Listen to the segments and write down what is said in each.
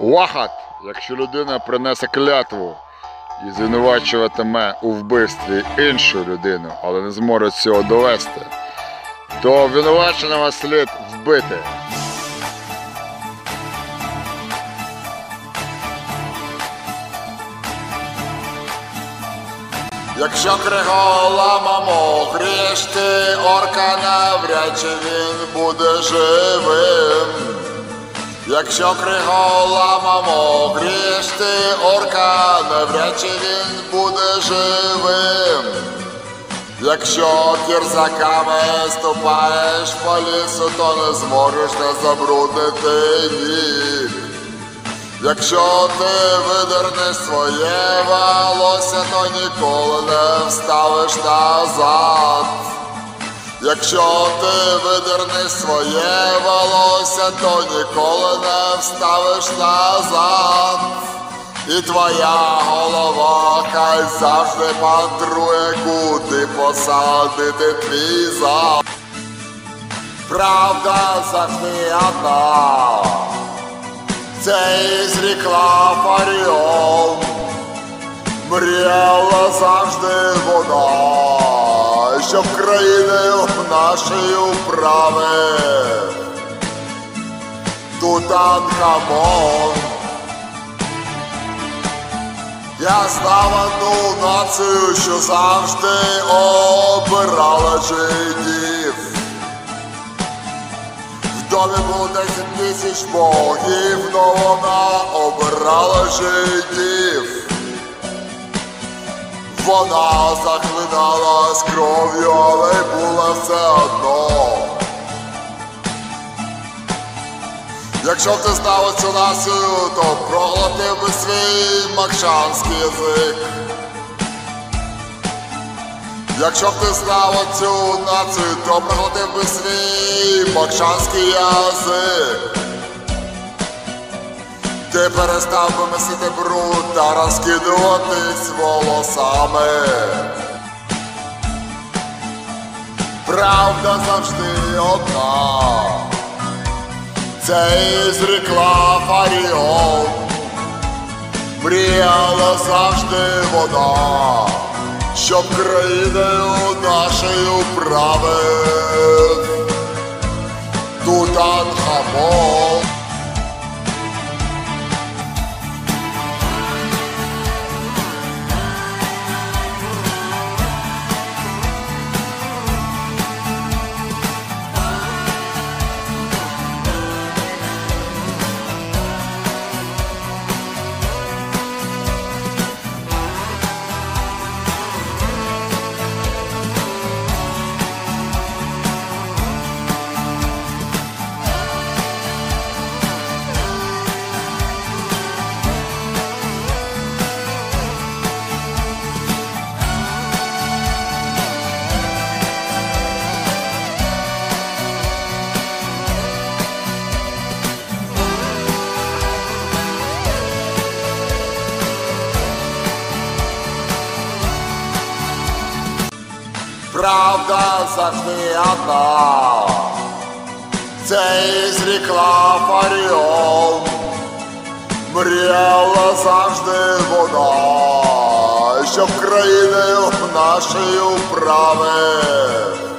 Вахат, якщо людина принесе клятву і звинувачуватиме у вбивстві іншу людину, але не зможе цього довести, то обвинуваченого слід вбити. Якщо криголамому грішти, орка навряд чи він буде живим. Якщо криголамому грішти, орка навряд чи він буде живим. Якщо кірзаками ступаєш по лісу, то не зможеш не забруднити ніг. Якщо ти видернеш своє волосся, то ніколи не вставиш назад. Якщо ти видернеш своє волосся, то ніколи не вставиш назад. І твоя голова хай завжди мандрує, куди посадити твій. Правда завжди одна. Це і зрікла Фаріон, мріяла завжди вона, щоб країною нашою правив. Тутанхамон. Я знав одну націю, що завжди обирала жидів. В домі було 10 тисяч богів, но вона обирала жидів. Вона захлиналась кров'ю, але й була все одно. Якщо б ти знав цю націю, то проглотив би свій макшанський язик. Якщо б ти знав цю націю, то проглотив би свій макшанський язик. Ти перестав би месити бруд та розкидуватись волосами. Правда завжди одна. Це і зрекла Фаріон. Мріяла завжди вона, щоб країною нашою правив. Тутанхамон. Завжди одна. Це і зрікла Фаріон. Мріяла завжди вона, щоб країною нашою правив.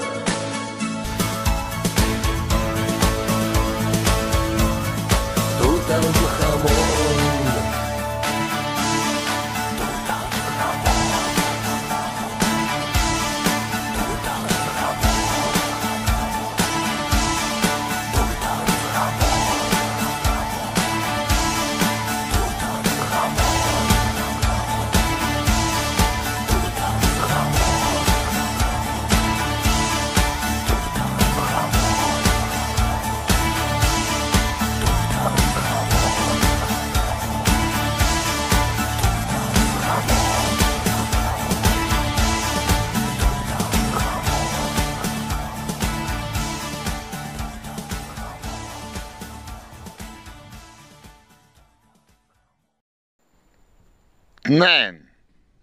Тнейн.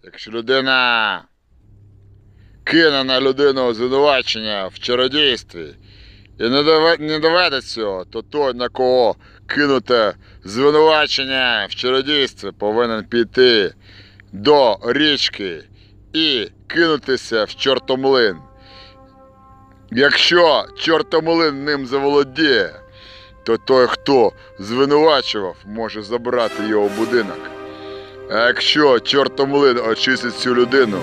Якщо людина кине на людину звинувачення в чародійстві і не дове- не доведе цього, то той, на кого кинуте звинувачення в чародійстві, повинен піти до річки і кинутися в чортомлин. Якщо чортомлин ним заволодіє, то той, хто звинувачував, може забрати його будинок. А якщо чортомлин очистить цю людину,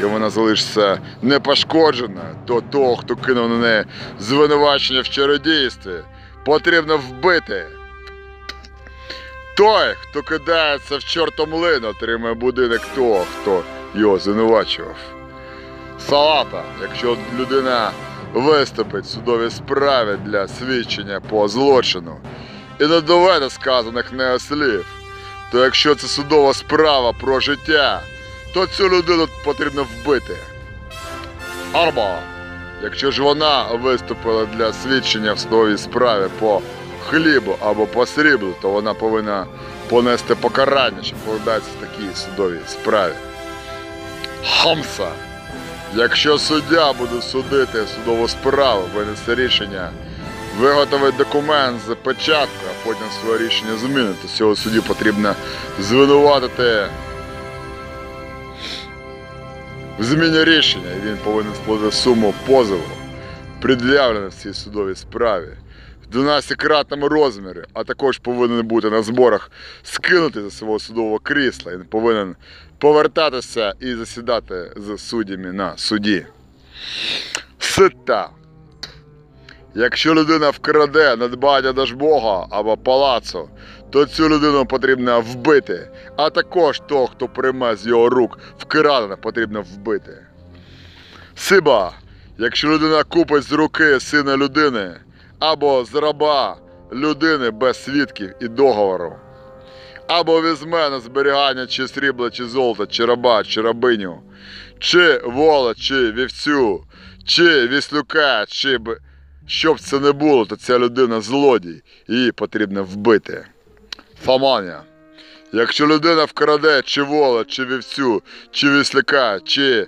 і вона залишиться непошкоджена, то того, хто кинув на неї звинувачення в чародійстві, потрібно вбити. Той, хто кидається в чортомлин, отримає будинок того, хто його звинувачував. Салата, якщо людина виступить в судовій справі для свідчення по злочину і не доведе сказаних нею слів, то якщо це судова справа про життя, то цю людину потрібно вбити. Арба, якщо ж вона виступила для свідчення в судовій справі по хлібу або по сріблу, то вона повинна понести покарання, що покладається в такій судовій справі. Хамса. Якщо суддя буде судити судову справу, винесе рішення, виготовить документ з печатку, а потім своє рішення змінити, цього судді потрібно звинуватити в зміні рішення, він повинен сплатити суму позову, пред'явлену в цій судовій справі. В 12-кратному розмірі, а також повинен бути на зборах скинути зі свого судового крісла. Він повинен повертатися і засідати з суддями на суді. Сита. Якщо людина вкраде надбання Дажбога або палацу, то цю людину потрібно вбити, а також того, хто прийме з його рук вкрадене, потрібно вбити. Сиба. Якщо людина купить з руки сина людини або з раба людини без свідків і договору, або візьме на зберігання чи срібла, чи золота, чи раба, чи рабиню, чи вола, чи вівцю, чи віслюка, чи щоб це не було, то ця людина злодій, її потрібно вбити. Фаманія. Якщо людина вкраде чи вола, чи вівцю, чи вісляка, чи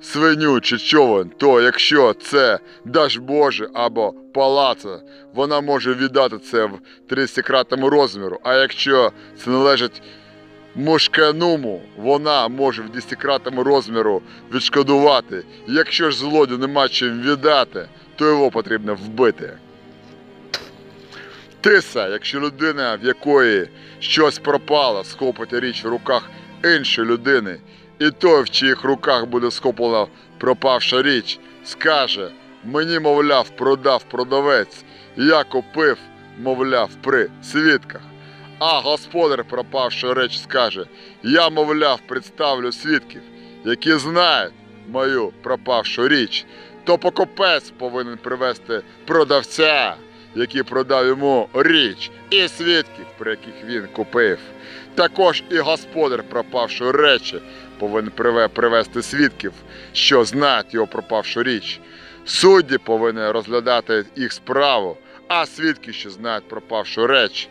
свиню, чи човен, то якщо це даж Боже або палаца, вона може віддати це в 30-кратному розміру, а якщо це належить мушкануму, вона може в 10-кратному розміру відшкодувати. Якщо ж злодію нема чим віддати, то його потрібно вбити. Тиса, якщо людина, в якої щось пропало, схопить річ в руках іншої людини, і той, в чиїх руках буде схоплена пропавша річ, скаже: мені, мовляв, продав продавець, я купив, мовляв, при свідках. А господар пропавшої речі скаже: Я, мовляв, представлю свідків, які знають мою пропавшу річ, то покупець повинен привезти продавця, який продав йому річ, і свідків, при яких він купив. Також і господар пропавшої речі повинен приве- привезти свідків, що знають його пропавшу річ. Судді повинні розглядати їх справу, а свідки, що знають пропавшу реч,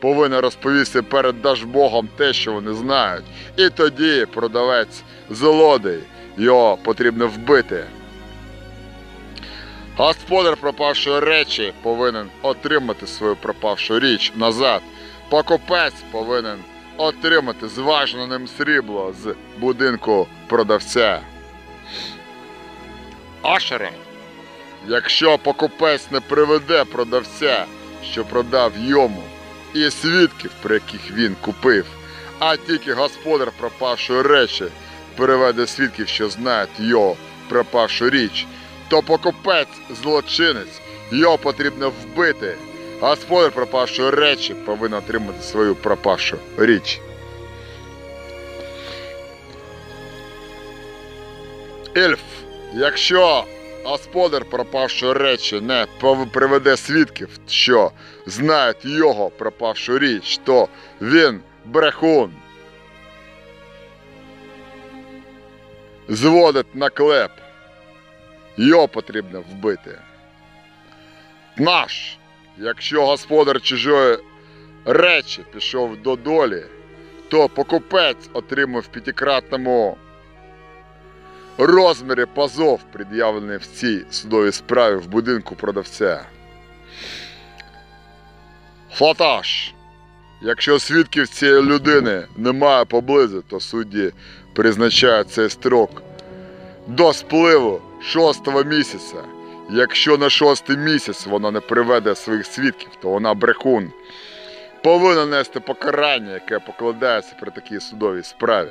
повинні розповісти перед Дажбогом те, що вони знають. І тоді продавець злодей, його потрібно вбити. Господар пропавшої речі повинен отримати свою пропавшу річ назад. Покупець повинен отримати зважене ним срібло з будинку продавця. Ашере, якщо покупець не приведе продавця, що продав йому, і свідків, при яких він купив, а тільки господар пропавшої речі приведе свідків, що знають його пропавшу річ, то покупець злочинець, його потрібно вбити. Господар пропавшої речі повинен отримати свою пропавшу річ. Ельф, якщо господар пропавшої речі не приведе свідків, що знають його пропавшу річ, то він брехун. Зводить на клеп. Його потрібно вбити. Наш, якщо господар чужої речі пішов до долі, то покупець отримав в п'ятикратному розмірі позов, пред'явлений в цій судовій справі в будинку продавця. Флатаж. Якщо свідків цієї людини немає поблизу, то судді призначають цей строк до спливу шостого місяця. Якщо на шостий місяць вона не приведе своїх свідків, то вона брехун. Повинна нести покарання, яке покладається при такій судовій справі.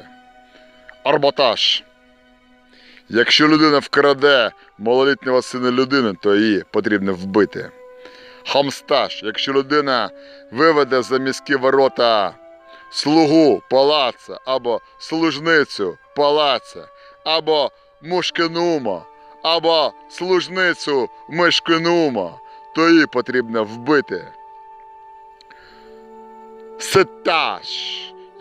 Арбатаж. Якщо людина вкраде малолітнього сина людини, то її потрібно вбити. Хамстаж. Якщо людина виведе за міські ворота слугу палаца або служницю палаца, або мушкенума, або служницю мишкенума, то її потрібно вбити. Сетаж.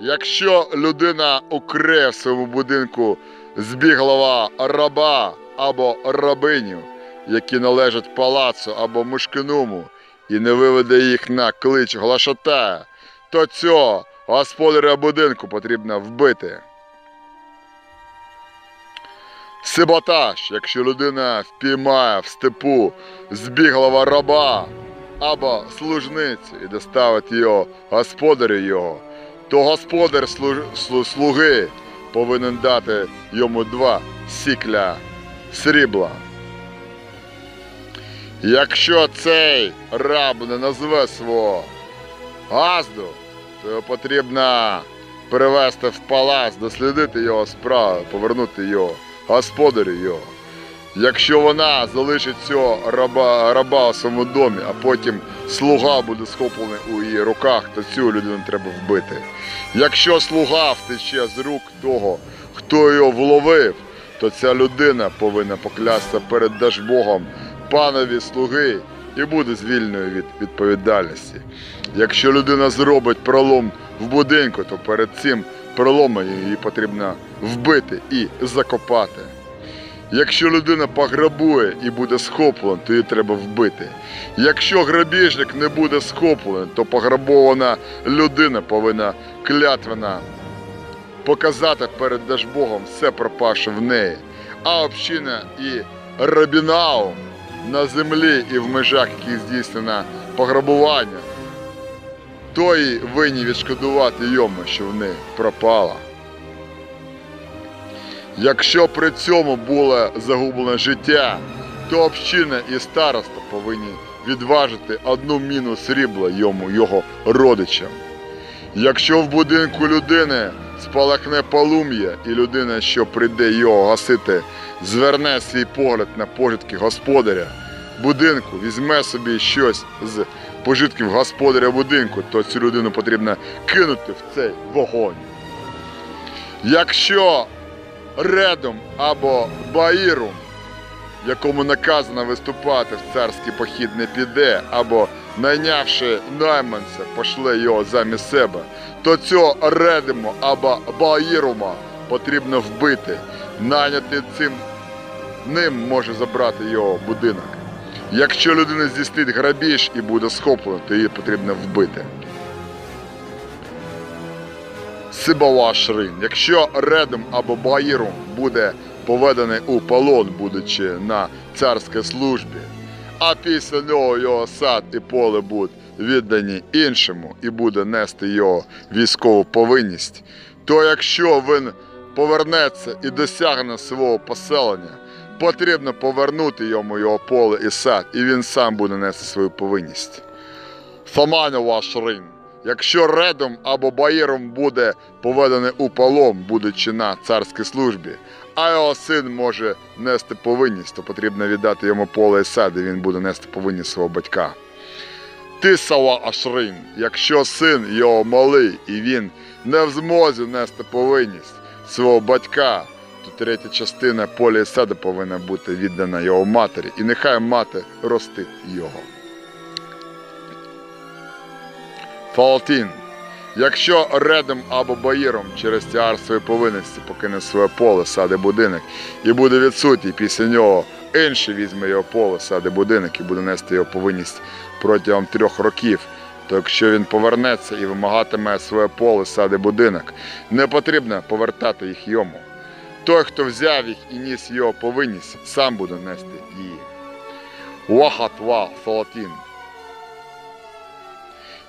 Якщо людина укриє в своєму будинку збіглого раба або рабиню, які належать палацу або мушкенуму, і не виведе їх на клич глашатая, то цього господаря будинку потрібно вбити. Сиботаж, якщо людина впіймає в степу збіглого раба або служницю і доставить його господарю його, то господар слуги повинен дати йому два сікля срібла. Якщо цей раб не назве свого газду, то його потрібно привезти в палац, дослідити його справи, повернути його господарю його. Якщо вона залишить цього раба, раба у своєму домі, а потім слуга буде схоплений у її руках, то цю людину треба вбити. Якщо слуга втече з рук того, хто його вловив, то ця людина повинна поклясти перед Дажбогом панові слуги і буде звільненою від відповідальності. Якщо людина зробить пролом в будинку, то перед цим проломом її потрібно вбити і закопати. Якщо людина пограбує і буде схоплена, то її треба вбити. Якщо грабіжник не буде схоплений, то пограбована людина повинна клятвена показати перед Дажбогом все пропавше в неї. А община і рабінау на землі і в межах, яких здійснено пограбування, то й винні відшкодувати йому, що в неї пропала. Якщо при цьому було загублене життя, то община і староста повинні відважити одну міну срібла йому його родичам. Якщо в будинку людини спалахне полум'я, і людина, що прийде його гасити, зверне свій погляд на пожитки господаря будинку, візьме собі щось з пожитків господаря будинку, то цю людину потрібно кинути в цей вогонь. Якщо редом або баїрум, якому наказано виступати в царський похід не піде, або найнявши найманця, пошле його замість себе, то цього редиму або баїрума потрібно вбити. Найнятий цим ним може забрати його будинок. Якщо людина здійснить грабіж і буде схоплена, то її потрібно вбити. Сибава Шрин. Якщо редом або баїром буде поведений у полон, будучи на царській службі, а після нього його сад і поле будуть віддані іншому і буде нести його військову повинність, то якщо він повернеться і досягне свого поселення, потрібно повернути йому його поле і сад, і він сам буде нести свою повинність. Фаманова Шрин. Якщо редом або баїром буде поведений у полон, будучи на царській службі, а його син може нести повинність, то потрібно віддати йому поле і сад, і він буде нести повинність свого батька. Ти сава Ашрин, якщо син його малий, і він не в змозі нести повинність свого батька, то третя частина поля і саду повинна бути віддана його матері, і нехай мати ростить його. Фалтін. Якщо редом або баїром через тягар своєї повинності покине своє поле, сади будинок і буде відсутній після нього, інший візьме його поле, сади будинок і буде нести його повинність протягом трьох років, то якщо він повернеться і вимагатиме своє поле, сади будинок, не потрібно повертати їх йому. Той, хто взяв їх і ніс його повинність, сам буде нести її. Вахатва Фалатін.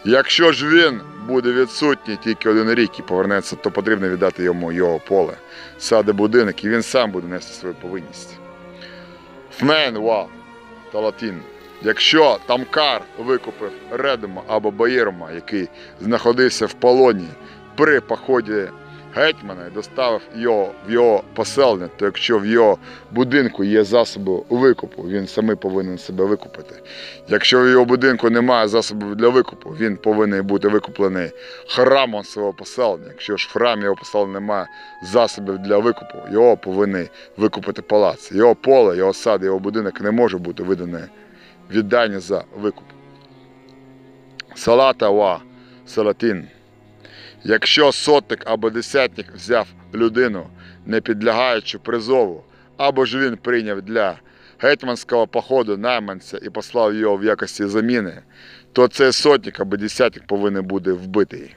Якщо ж він буде відсутній тільки один рік і повернеться, то потрібно віддати йому його поле, сади будинок, і він сам буде нести свою повинність. Фмен ва Талатін. Якщо Тамкар викупив Редома або Баєрома, який знаходився в полоні при поході гетьмана і доставив його в його поселення, то якщо в його будинку є засоби викупу, він саме повинен себе викупити. Якщо в його будинку немає засобів для викупу, він повинен бути викуплений храмом свого поселення. Якщо ж в храмі його поселення немає засобів для викупу, його повинен викупити палац. Його поле, його сад, його будинок не може бути виданий віддання за викуп. Салата ва салатин. Якщо сотник або десятник взяв людину, не підлягаючи призову, або ж він прийняв для гетьманського походу найманця і послав його в якості заміни, то цей сотник або десятник повинен бути вбитий.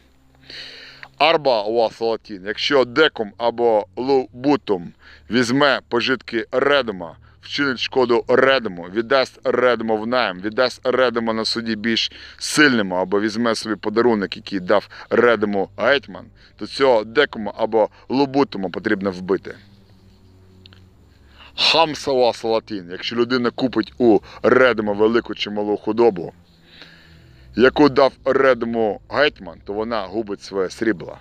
Арба ва салатін. Якщо декум або лубутум візьме пожитки редома, вчинить шкоду редому, віддасть редому в найм, віддасть редому на суді більш сильному, або візьме собі подарунок, який дав редому гетьман, то цього декому або лубутому потрібно вбити. Хамсова салатин. Якщо людина купить у редому велику чи малу худобу, яку дав Редму гетьман, то вона губить своє срібло.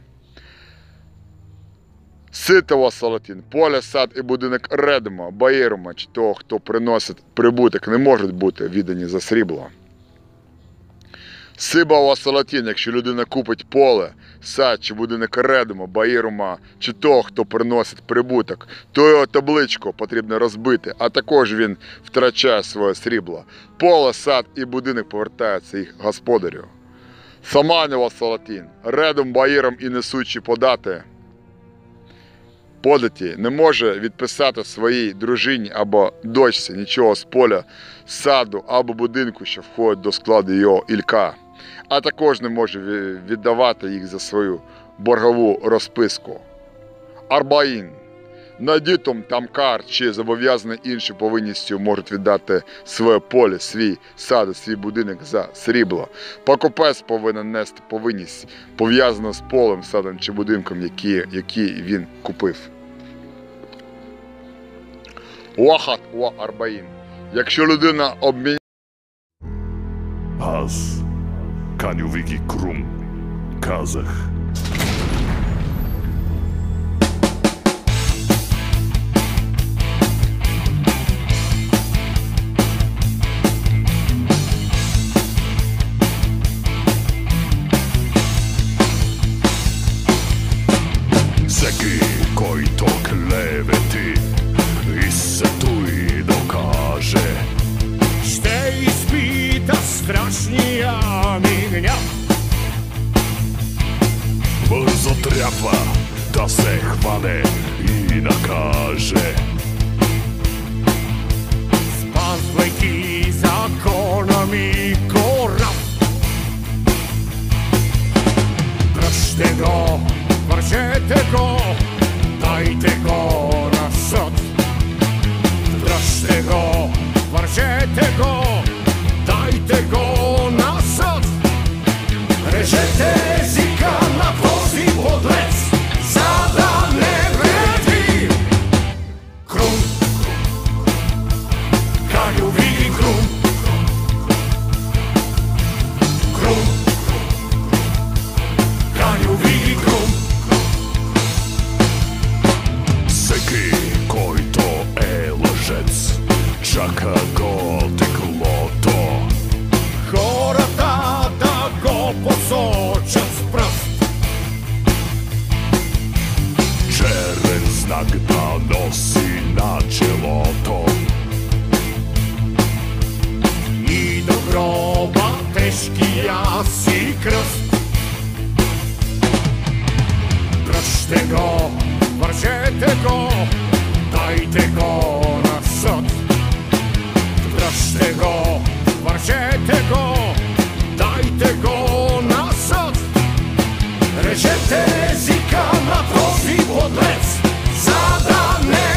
Ситова Салатін, поле, сад і будинок Редма, Баєрмач, того, хто приносить прибуток, не можуть бути віддані за срібло. Сибава салатин, якщо людина купить поле, сад чи будинок редома, баєрума чи того, хто приносить прибуток, то його табличку потрібно розбити, а також він втрачає своє срібло. Поле, сад і будинок повертаються їх господарю. Саманєва салатин, редом, баєром і несучи подати податі не може відписати своїй дружині або дочці нічого з поля, саду або будинку, що входить до складу його ілька, а також не може віддавати їх за свою боргову розписку. Арбаїн. Надітом тамкар чи зобов'язаний іншою повинністю можуть віддати своє поле, свій сад, свій будинок за срібло. Покупець повинен нести повинність, пов'язану з полем, садом чи будинком, який, який він купив. Уахат уа арбаїн. Якщо людина обміняє Az. Kan віки крум. Казах. Всеки, който клевети страшния ми гняв. бързо трябва да се хване и накаже. Спазвайки закона ми кораб. Дръжте го, вържете го, дайте го на съд. Дръжте го, вържете го, дайте го на съд. Режете езика на този подлец, за да не вреди. Крум, Каню види крум, крум, Каню види крум. Всеки, който е лъжец, чака soočen s prst. Čeren znak pa nosi na čelo to. Ni do groba težki jasi krst. Držte go, vržete go, dajte go na sod. Držte go, vržete go, dajte go Terezikama prosi pod lec Zadane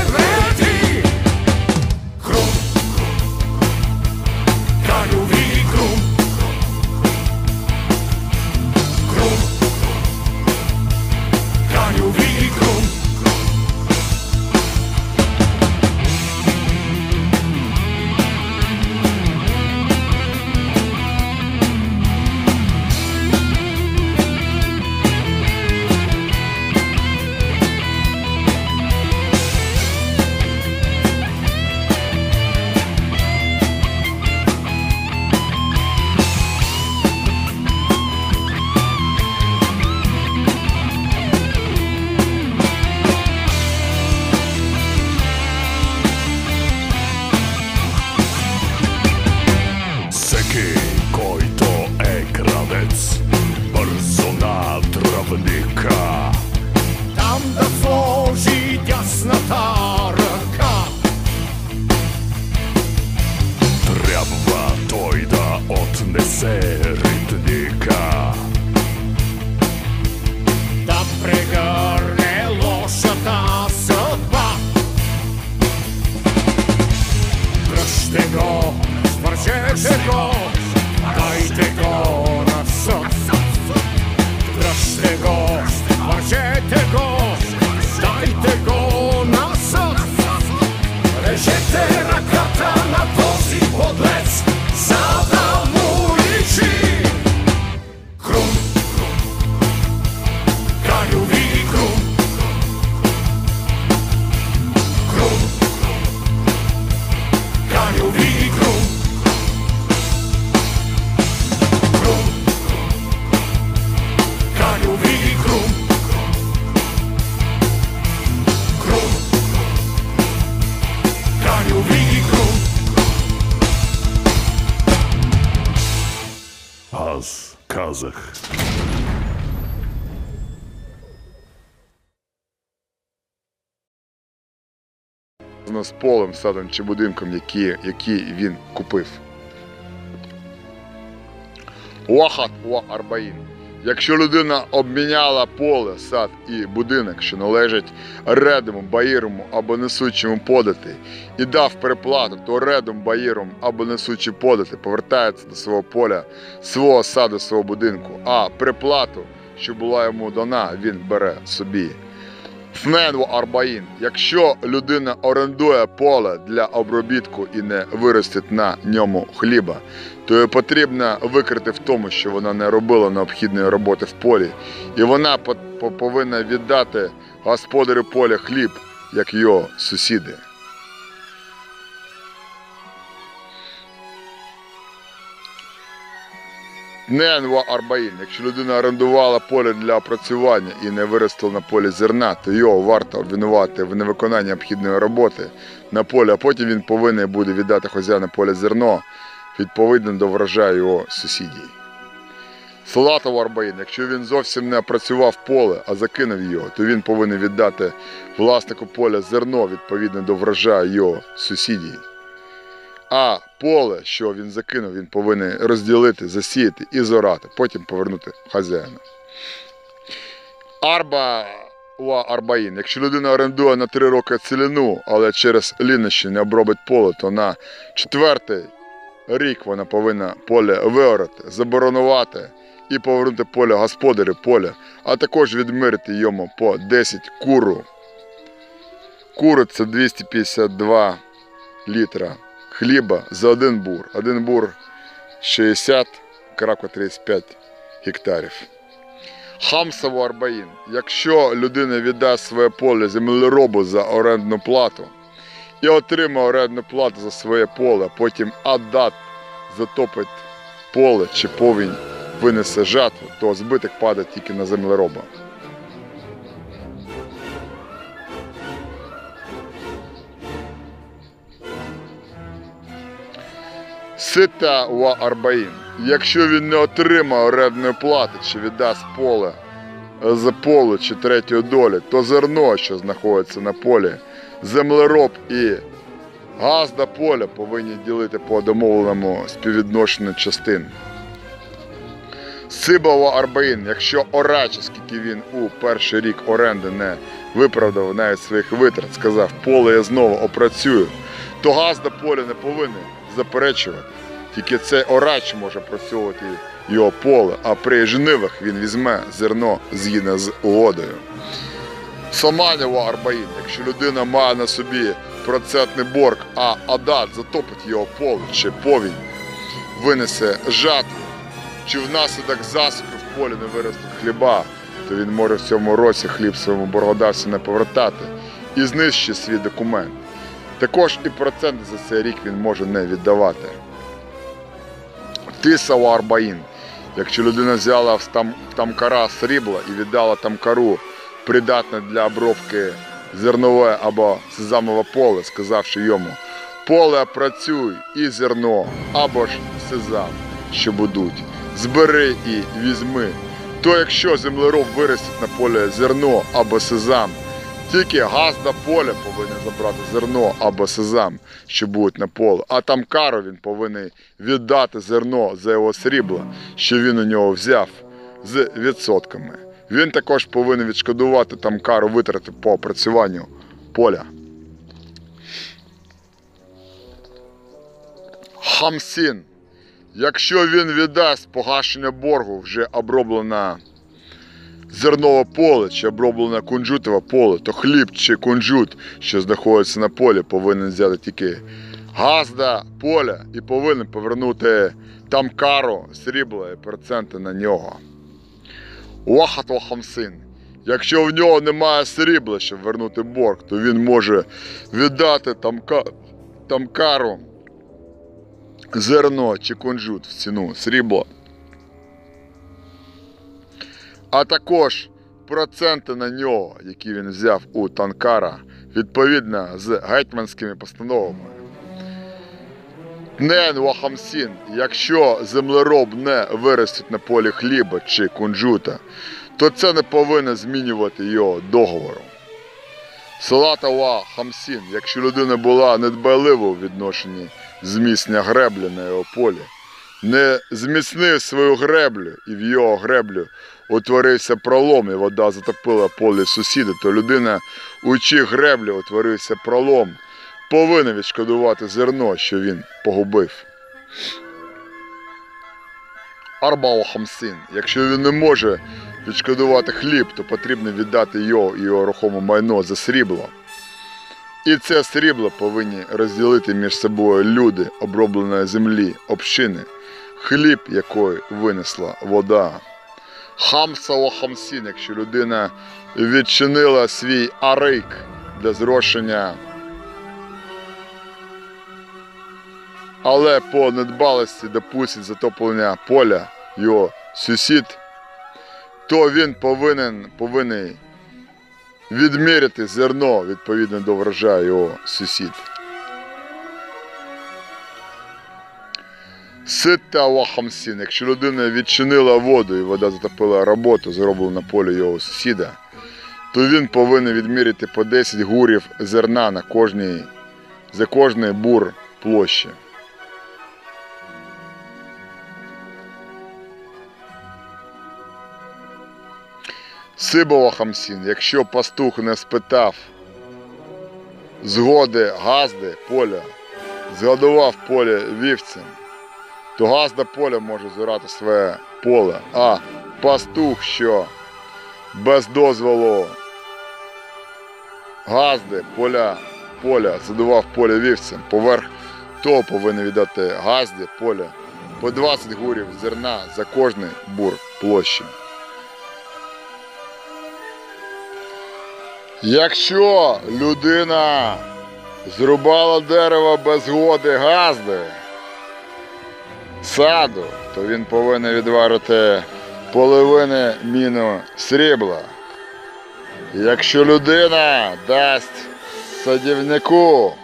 полем, садом чи будинком, які, який він купив. Уахат ва арбаїн. Якщо людина обміняла поле, сад і будинок, що належать редому, баїрому або несучому подати, і дав переплату, то редом, баїром або несучий подати повертається до свого поля, свого саду, свого будинку, а переплату, що була йому дана, він бере собі. Фненво Арбаїн. Якщо людина орендує поле для обробітку і не виростить на ньому хліба, то їй потрібно викрити в тому, що вона не робила необхідної роботи в полі, і вона по- по- повинна віддати господарю поля хліб, як його сусіди. Ненва Арбаїн. Якщо людина орендувала поле для опрацювання і не виростила на полі зерна, то його варто обвинувати в невиконанні необхідної роботи на полі, а потім він повинен буде віддати хазяїну поля зерно відповідно до врожаю його сусідів. Салатов Арбаїн, якщо він зовсім не опрацював поле, а закинув його, то він повинен віддати власнику поля зерно відповідно до врожаю його сусідів. А поле, що він закинув, він повинен розділити, засіяти і зорати, потім повернути хазяїну. Арба ва арбаїн. Якщо людина орендує на три роки цілину, але через лінощі не обробить поле, то на четвертий рік вона повинна поле виорати, заборонувати і повернути поле господарю поля, а також відмирити йому по 10 куру. Кури це 252 літра хліба за один бур. Один бур 60,35 гектарів. Хамсово Арбаїн. Якщо людина віддасть своє поле землеробу за орендну плату і отримає орендну плату за своє поле, потім адат затопить поле чи повінь винесе жатву, то збиток падає тільки на землероба. Сита ва Арбаїн. Якщо він не отримає орендної плати чи віддасть поле з полу чи третьої долі, то зерно, що знаходиться на полі, землероб і газда поля повинні ділити по домовленому співвідношенню частин. Сибова Арбаїн, якщо орач, оскільки він у перший рік оренди не виправдав навіть своїх витрат, сказав, поле я знову опрацюю, то газда поля не повинен заперечувати. Тільки цей орач може працювати його поле, а при жнивах він візьме зерно згідно з угодою. Саманєва Арбаїн, якщо людина має на собі процентний борг, а адат затопить його поле чи повінь, винесе жатву, чи внаслідок засухи в полі не виросте хліба, то він може в цьому році хліб своєму боргодавцю не повертати і знищить свій документ. Також і проценти за цей рік він може не віддавати. Тисава Арбаїн. Якщо людина взяла в там, в тамкара срібла і віддала тамкару придатне для обробки зернове або сезамове поле, сказавши йому поле працюй і зерно, або ж сезам, що будуть, збери і візьми. То якщо землероб виростить на поле зерно або сезам, тільки газда поля повинен забрати зерно або сезам, що будуть на поле. А там кару він повинен віддати зерно за його срібло, що він у нього взяв з відсотками. Він також повинен відшкодувати там кару витрати по опрацюванню поля. Хамсін. Якщо він віддасть погашення боргу вже оброблена зернове поле чи оброблене кунжутове поле, то хліб чи кунжут, що знаходиться на полі, повинен взяти тільки газда поля і повинен повернути там кару, срібла і проценти на нього. Уахато хамсин. Якщо в нього немає срібла, щоб вернути борг, то він може віддати там, там кару зерно чи кунжут в ціну срібла а також проценти на нього, які він взяв у Танкара, відповідно з гетьманськими постановами. Тнен вахамсін, якщо землероб не виростить на полі хліба чи кунжута, то це не повинно змінювати його договору. Салата ва хамсін, якщо людина була недбайлива у відношенні зміцнення греблі на його полі, не зміцнив свою греблю і в його греблю утворився пролом, і вода затопила поле сусіда, то людина, у чиї греблі утворився пролом, повинен відшкодувати зерно, що він погубив. Арбау хамсин. Якщо він не може відшкодувати хліб, то потрібно віддати його його рухоме майно за срібло. І це срібло повинні розділити між собою люди обробленої землі, общини, хліб якої винесла вода. Хамса о хамсін, якщо людина відчинила свій арик для зрошення, але по недбалості допустить затоплення поля його сусід, то він повинен, повинен відміряти зерно відповідно до врожаю його сусід. Сита вахамсін, якщо людина відчинила воду і вода затопила роботу, зроблену на полі його сусіда, то він повинен відміряти по 10 гурів зерна на кожній, за кожний бур площі. Сибова хамсін, якщо пастух не спитав згоди газди поля, згодував поле вівцем, то газда поля може зорати своє поле, а пастух, що? Без дозволу. Газди поля, поля. Задував поле вівцем, поверх того повинен віддати газді поля. По 20 гурів зерна за кожний бур площі. Якщо людина зрубала дерево без згоди газди, саду, то він повинен відварити половини міну срібла. Якщо людина дасть садівнику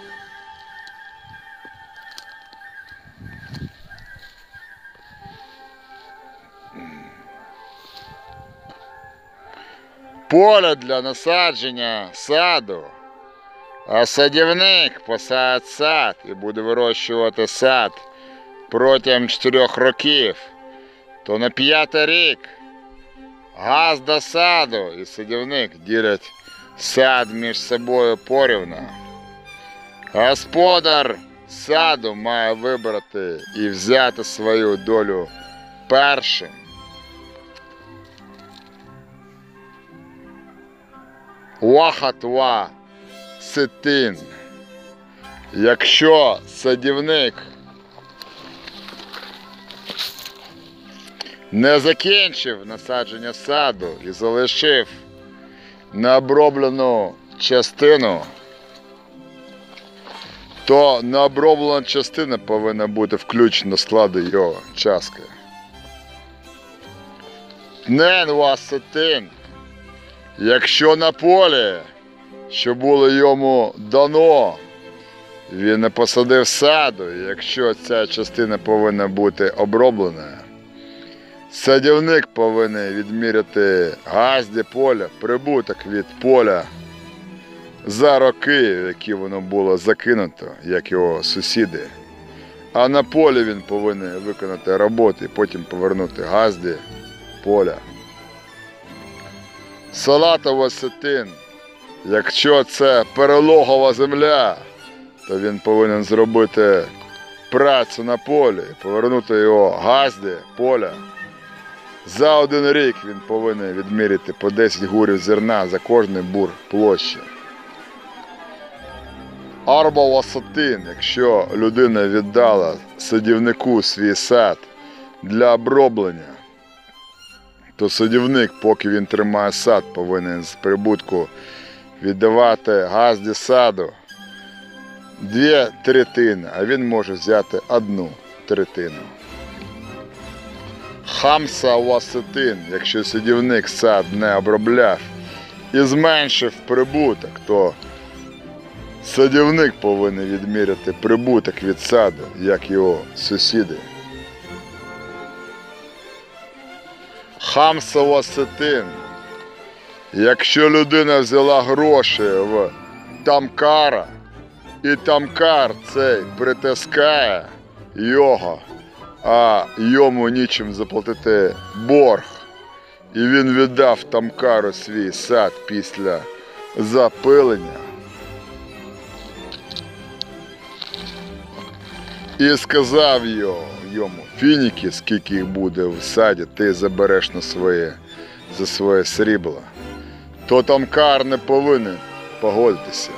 поле для насадження саду, а садівник посадить сад і буде вирощувати сад протягом чотирьох років, то на п'ятий рік газ до саду і садівник ділять сад між собою порівно. Господар саду має вибрати і взяти свою долю першим. Вахатва ситин. Якщо садівник не закінчив насадження саду і залишив необроблену частину, то необроблена частина повинна бути включена до складу його частки. Нен васитин. Якщо на полі, що було йому дано, він не посадив саду, якщо ця частина повинна бути оброблена, садівник повинен відміряти газді поля, прибуток від поля за роки, в які воно було закинуто, як його сусіди. А на полі він повинен виконати роботи потім повернути газді поля. Салатова сетин. Якщо це перелогова земля, то він повинен зробити працю на полі, повернути його газді поля. За один рік він повинен відміряти по 10 гурів зерна за кожний бур площі. Арбова сатин, якщо людина віддала садівнику свій сад для оброблення, то садівник, поки він тримає сад, повинен з прибутку віддавати газді саду дві третини, а він може взяти одну третину. Хамса васитин, якщо садівник сад не обробляв і зменшив прибуток, то Садівник повинен відміряти прибуток від саду, як його сусіди. Хамсова сетин. Якщо людина взяла гроші в тамкара, і тамкар цей притискає його, а йому нічим заплатити борг, і він віддав тамкару свій сад після запилення. І сказав йому, фініки, скільки їх буде в саді, ти забереш на своє, за своє срібло. То тамкар не повинен погодитися.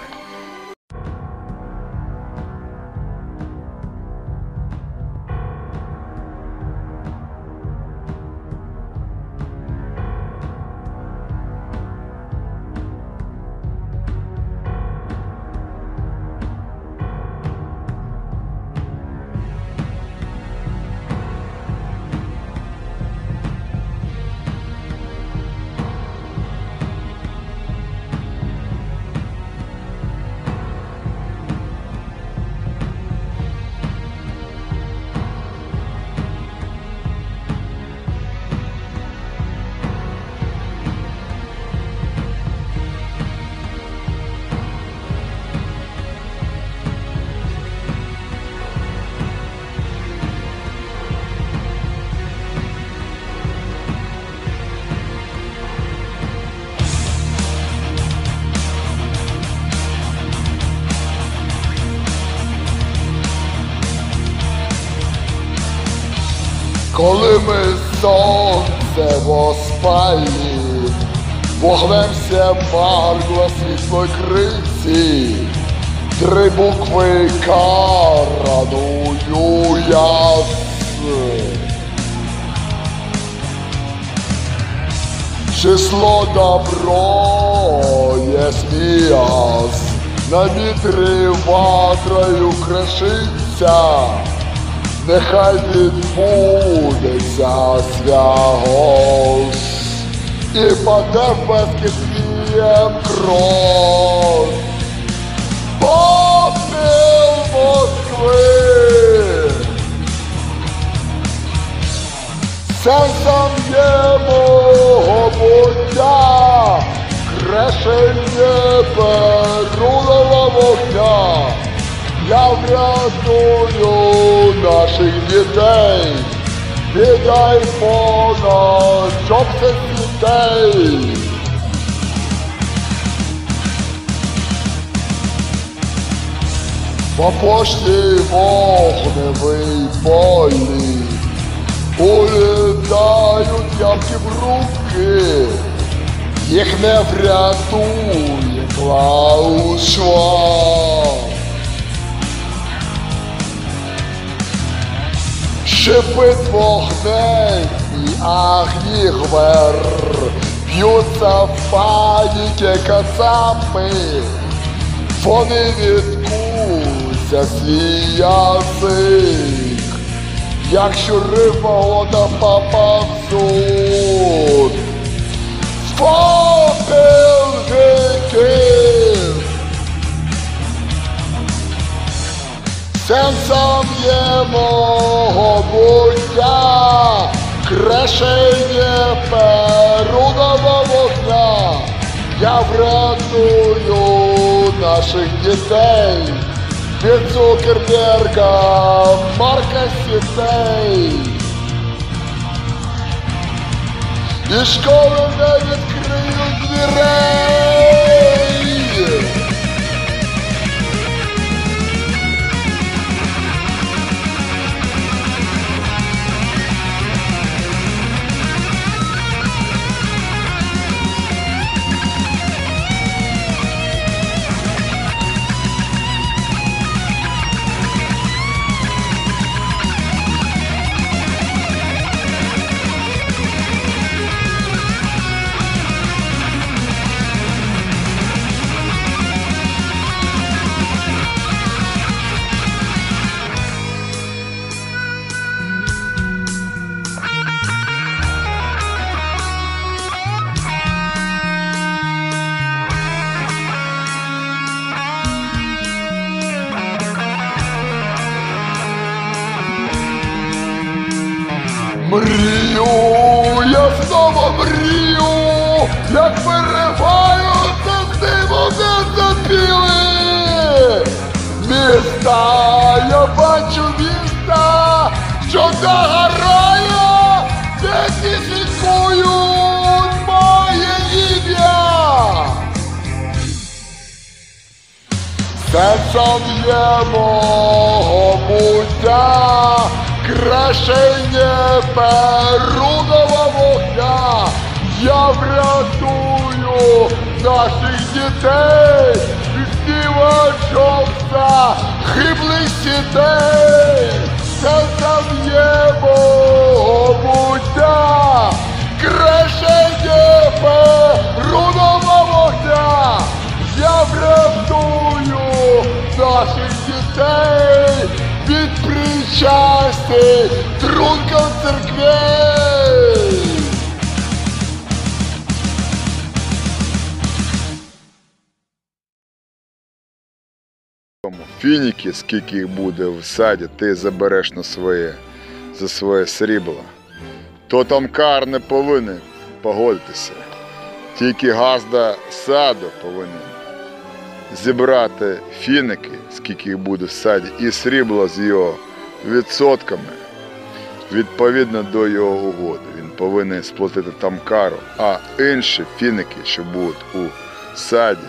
Сенсом мого буття, крашення перуного вогня. Я врятую наших дітей сніва жовта хиблих сітей. Сенсом є буття, крашення перуного вогня. Я врятую наших дітей від причасти трункам церквей. Фініки, скільки їх буде в саді, ти забереш на своє за своє срібло. То там кар не повинен погодитися. Тільки газда саду повинен зібрати фіники, скільки їх буде в саді, і срібло з його відсотками відповідно до його угоди. Він повинен сплатити там кару, а інші фіники, що будуть у саді,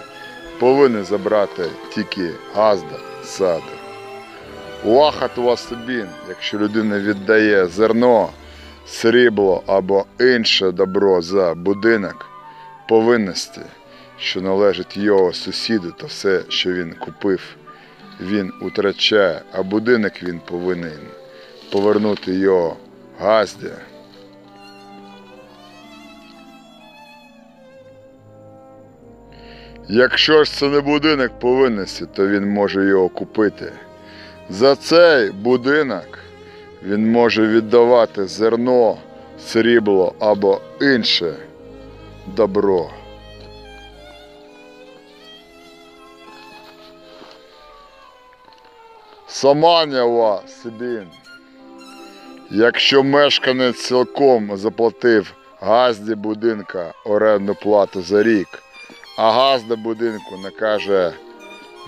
повинен забрати тільки газда саду. Вахат васабін, якщо людина віддає зерно, срібло або інше добро за будинок повинності, що належить його сусіду, то все, що він купив, він утрачає, а будинок він повинен повернути його газді. Якщо ж це не будинок повинності, то він може його купити. За цей будинок він може віддавати зерно, срібло або інше добро. Саманява Сибін. Якщо мешканець цілком заплатив газді будинка орендну плату за рік, а газда будинку накаже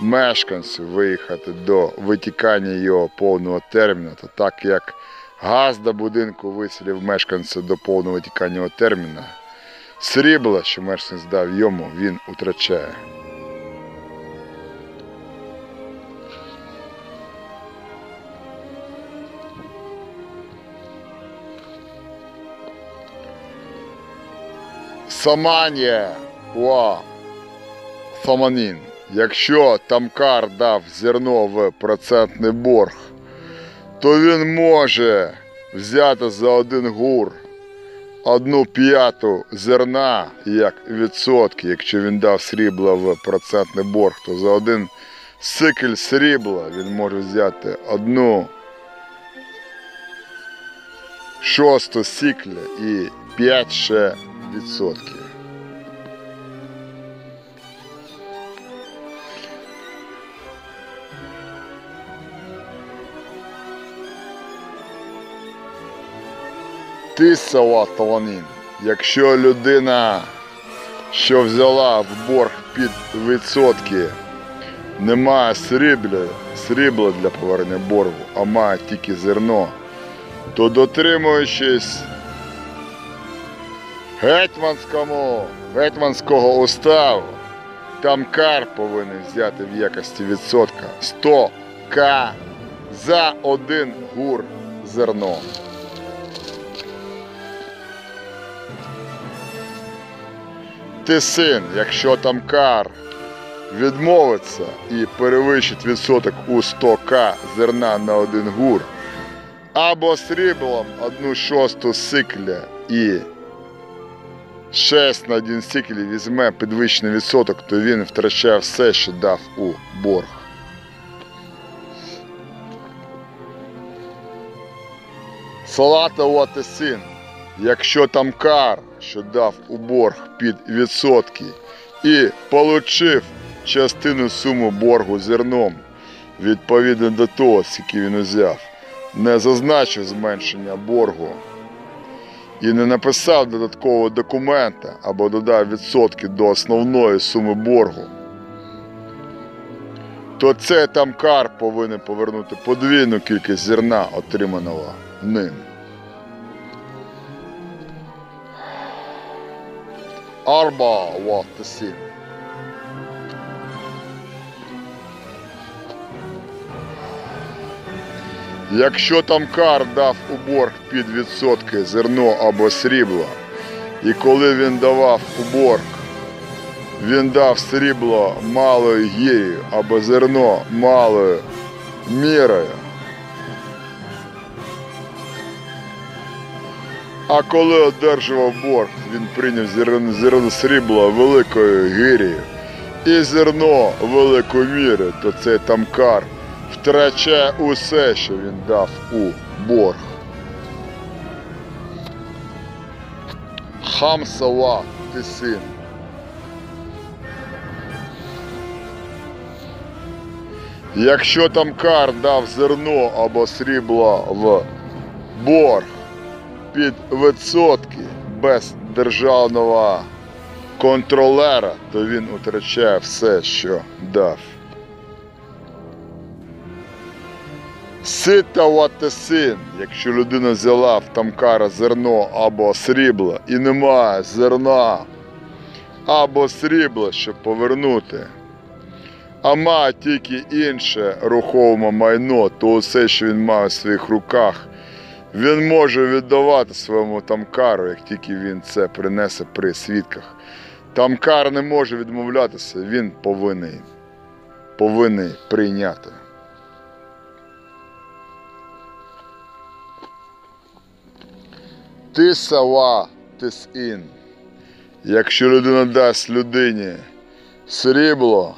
мешканцю виїхати до витікання його повного терміну, то так як газда будинку виселив мешканця до повного витікання терміну, срібло, що мешканець дав йому, він утрачає. Саманія ва Саманін. Якщо тамкар дав зерно в процентний борг, то він може взяти за один гур одну п'яту зерна як відсотки. Якщо він дав срібла в процентний борг, то за один сикль срібла він може взяти одну шосту сикля і 5 ще відсотків. Тисова таланин. Якщо людина, що взяла в борг під відсотки, не має срібля, срібла для повернення боргу, а має тільки зерно, то дотримуючись гетьманському, гетьманського уставу, тамкар повинен взяти в якості відсотка 100 к за один гур зерно. Ти син, якщо тамкар відмовиться і перевищить відсоток у 100к зерна на один гур, або сріблом одну шосту сикля і 6 на один сикль візьме підвищений відсоток, то він втрачає все, що дав у борг. Салатова ти син, якщо тамкар, що дав у борг під відсотки, і получив частину суму боргу зерном, відповідно до того, скільки він узяв, не зазначив зменшення боргу, і не написав додаткового документа або додав відсотки до основної суми боргу, то цей тамкар повинен повернути подвійну кількість зерна, отриманого ним. Арба вахтасін. Якщо тамкар дав у борг під відсотки зерно або срібло, і коли він давав у борг, він дав срібло малою гір'ю або зерно малою мірою. А коли одержував борг, він прийняв зерно, зерно срібло великою гирією і зерно великою мірою, то цей тамкар втрачає усе, що він дав у борг. Хамсала, ти син. Якщо тамкар дав зерно або срібло в борг під відсотки без державного контролера, то він втрачає все, що дав. Ситавати син, якщо людина взяла в тамкара зерно або срібло і немає зерна або срібла, щоб повернути, а має тільки інше рухоме майно, то усе, що він має в своїх руках, він може віддавати своєму тамкару, як тільки він це принесе при свідках. Тамкар не може відмовлятися, він повинен, повинен прийняти. Ти сава, тис ін. Якщо людина дасть людині срібло,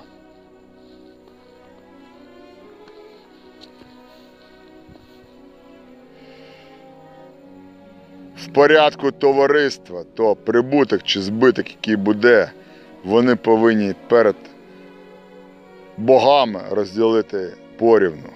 в порядку товариства, то прибуток чи збиток, який буде, вони повинні перед богами розділити порівну.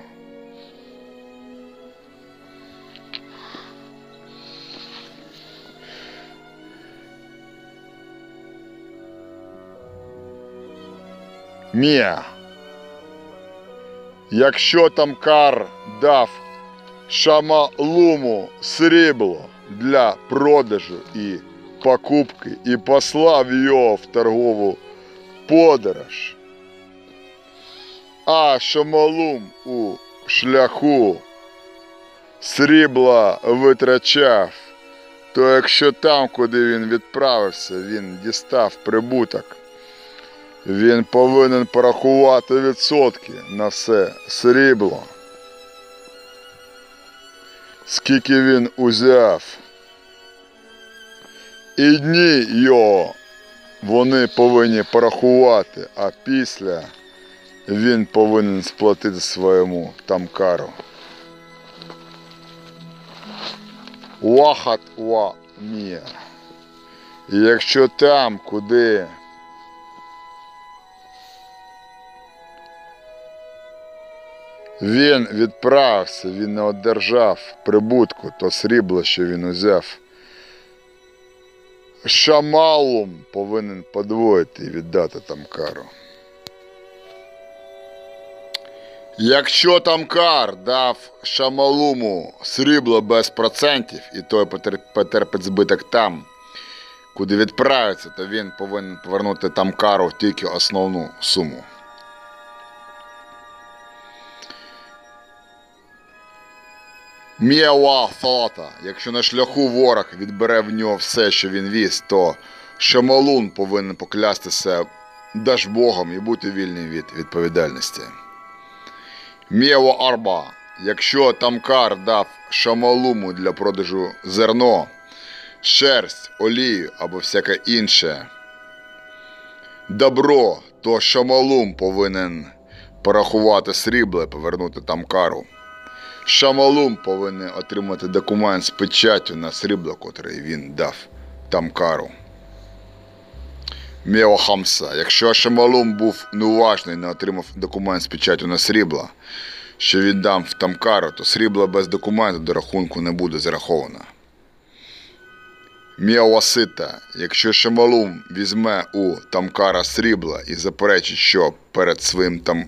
Мія. Якщо тамкар дав шамалуму срібло для продажу і покупки і послав його в торгову подорож, а шамалум у шляху срібла витрачав, то якщо там, куди він відправився, він дістав прибуток, він повинен порахувати відсотки на все срібло. Скільки він узяв. І дні його вони повинні порахувати, а після він повинен сплатити своєму тамкару. Вахат ва мія. Якщо там, куди Він відправився, він не одержав прибутку, то срібло, що він узяв. Шамалум повинен подвоїти і віддати тамкару. Якщо тамкар дав шамалуму срібло без процентів, і той потерпить збиток там, куди відправиться, то він повинен повернути тамкару тільки основну суму. Мєва фалата. Якщо на шляху ворог відбере в нього все, що він віз, то Шамалун повинен поклястися Дажбогом і бути вільним від відповідальності. Мєва арба. Якщо тамкар дав шамалуму для продажу зерно, шерсть, олію або всяке інше добро, то шамалум повинен порахувати срібло і повернути тамкару. Шамалум повинен отримати документ з печаттю на срібло, котрий він дав тамкару. Меохамса. Якщо Шамалум був неуважний не отримав документ з печаттю на срібло, що він дав в тамкару, то срібло без документу до рахунку не буде зараховано. Міавасита, якщо Шамалум візьме у Тамкара срібла і заперечить, що перед своїм там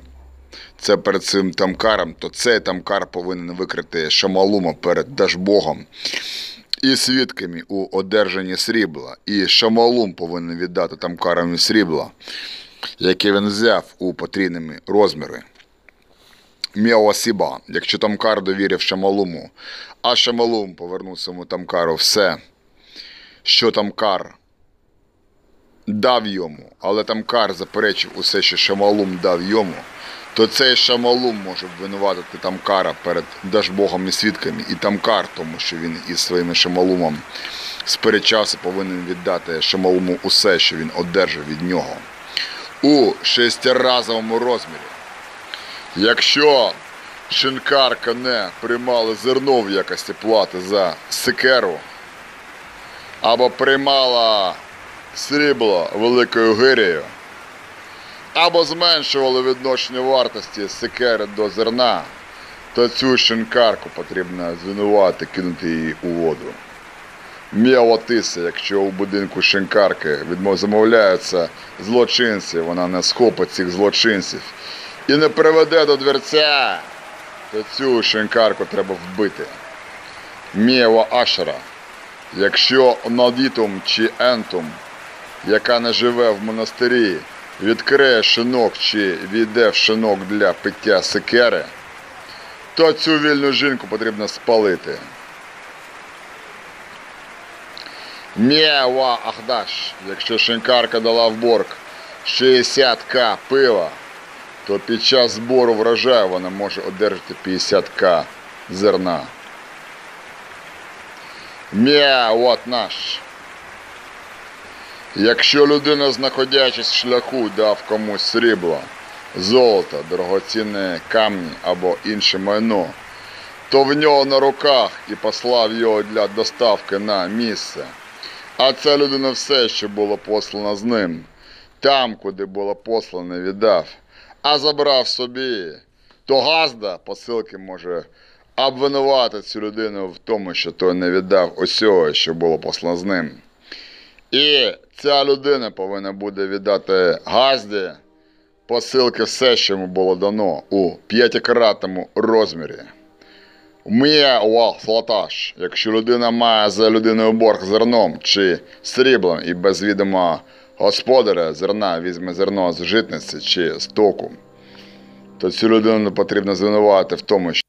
це перед своїм тамкаром, то цей тамкар повинен викрити Шамалума перед Дажбогом і свідками у одержанні срібла. І Шамалум повинен віддати тамкарові срібла, яке він взяв у потрійними розміри. Міоасіба, якщо тамкар довірив Шамалуму, а Шамалум повернув своєму тамкару все, що тамкар дав йому, але тамкар заперечив усе, що Шамалум дав йому, то цей Шамалум може обвинуватити тамкара перед Дажбогом і свідками, і тамкар, тому що він із своїм Шамалумом сперечався, повинен віддати Шамалуму усе, що він одержав від нього. У шестиразовому розмірі. Якщо шинкар коне приймали зерно в якості плати за секеру, або приймала срібло великою гирією, або зменшували відношення вартості секери до зерна, то цю шинкарку потрібно звинувати, кинути її у воду. Міаватися, якщо у будинку шинкарки замовляються злочинці, вона не схопить цих злочинців і не приведе до дверця, то цю шинкарку треба вбити. Мієва Ашера, якщо Надітум чи Ентум, яка не живе в монастирі, відкриє шинок чи війде в шинок для пиття секери, то цю вільну жінку потрібно спалити. Мєва Ахдаш, якщо шинкарка дала в борг 60к пива, то під час збору врожаю вона може одержати 50к зерна. От наш. Якщо людина, знаходячись в шляху, дав комусь срібло, золото, дорогоцінні камні або інше майно, то в нього на руках і послав його для доставки на місце. А ця людина все, що було послано з ним, там, куди було послане, віддав, а забрав собі, то газда посилки може обвинувати цю людину в тому, що той не віддав усього, що було послано з ним. І ця людина повинна буде віддати газді посилки все, що йому було дано у п'ятикратному розмірі. Мія слотаж, якщо людина має за людиною борг зерном чи сріблом і без відома господаря зерна візьме зерно з житниці чи з току, то цю людину потрібно звинувати в тому, що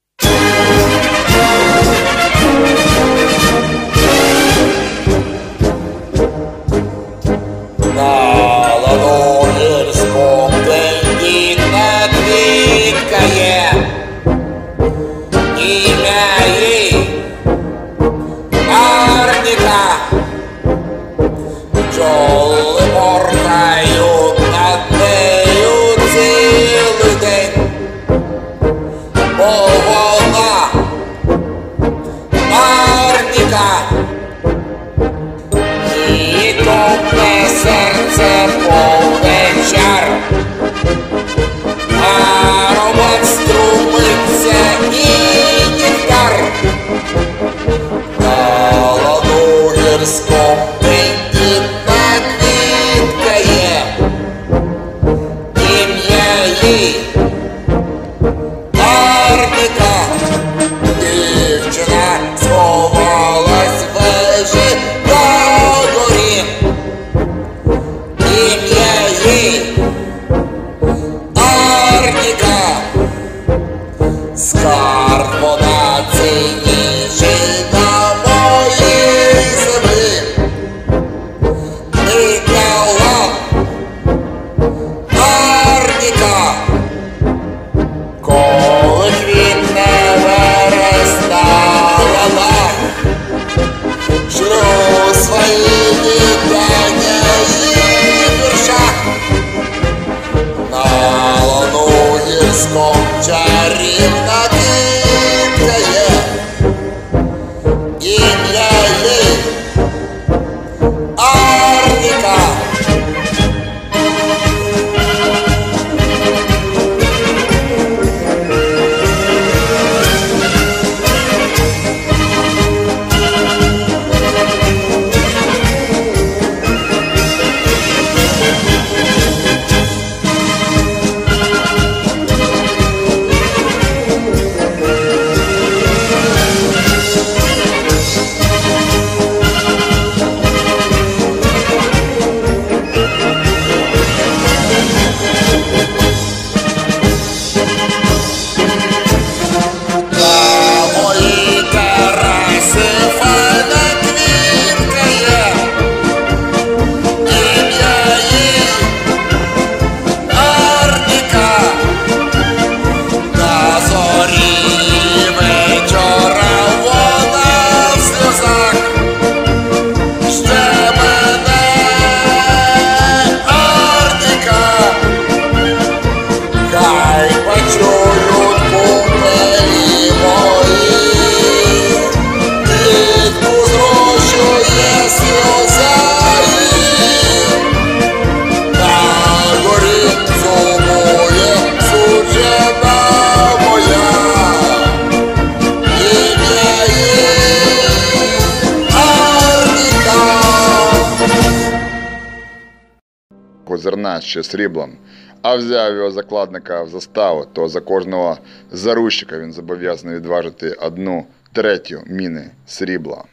чи сріблом, а взяв його закладника в заставу, то за кожного заручника він зобов'язаний відважити одну третю міни срібла.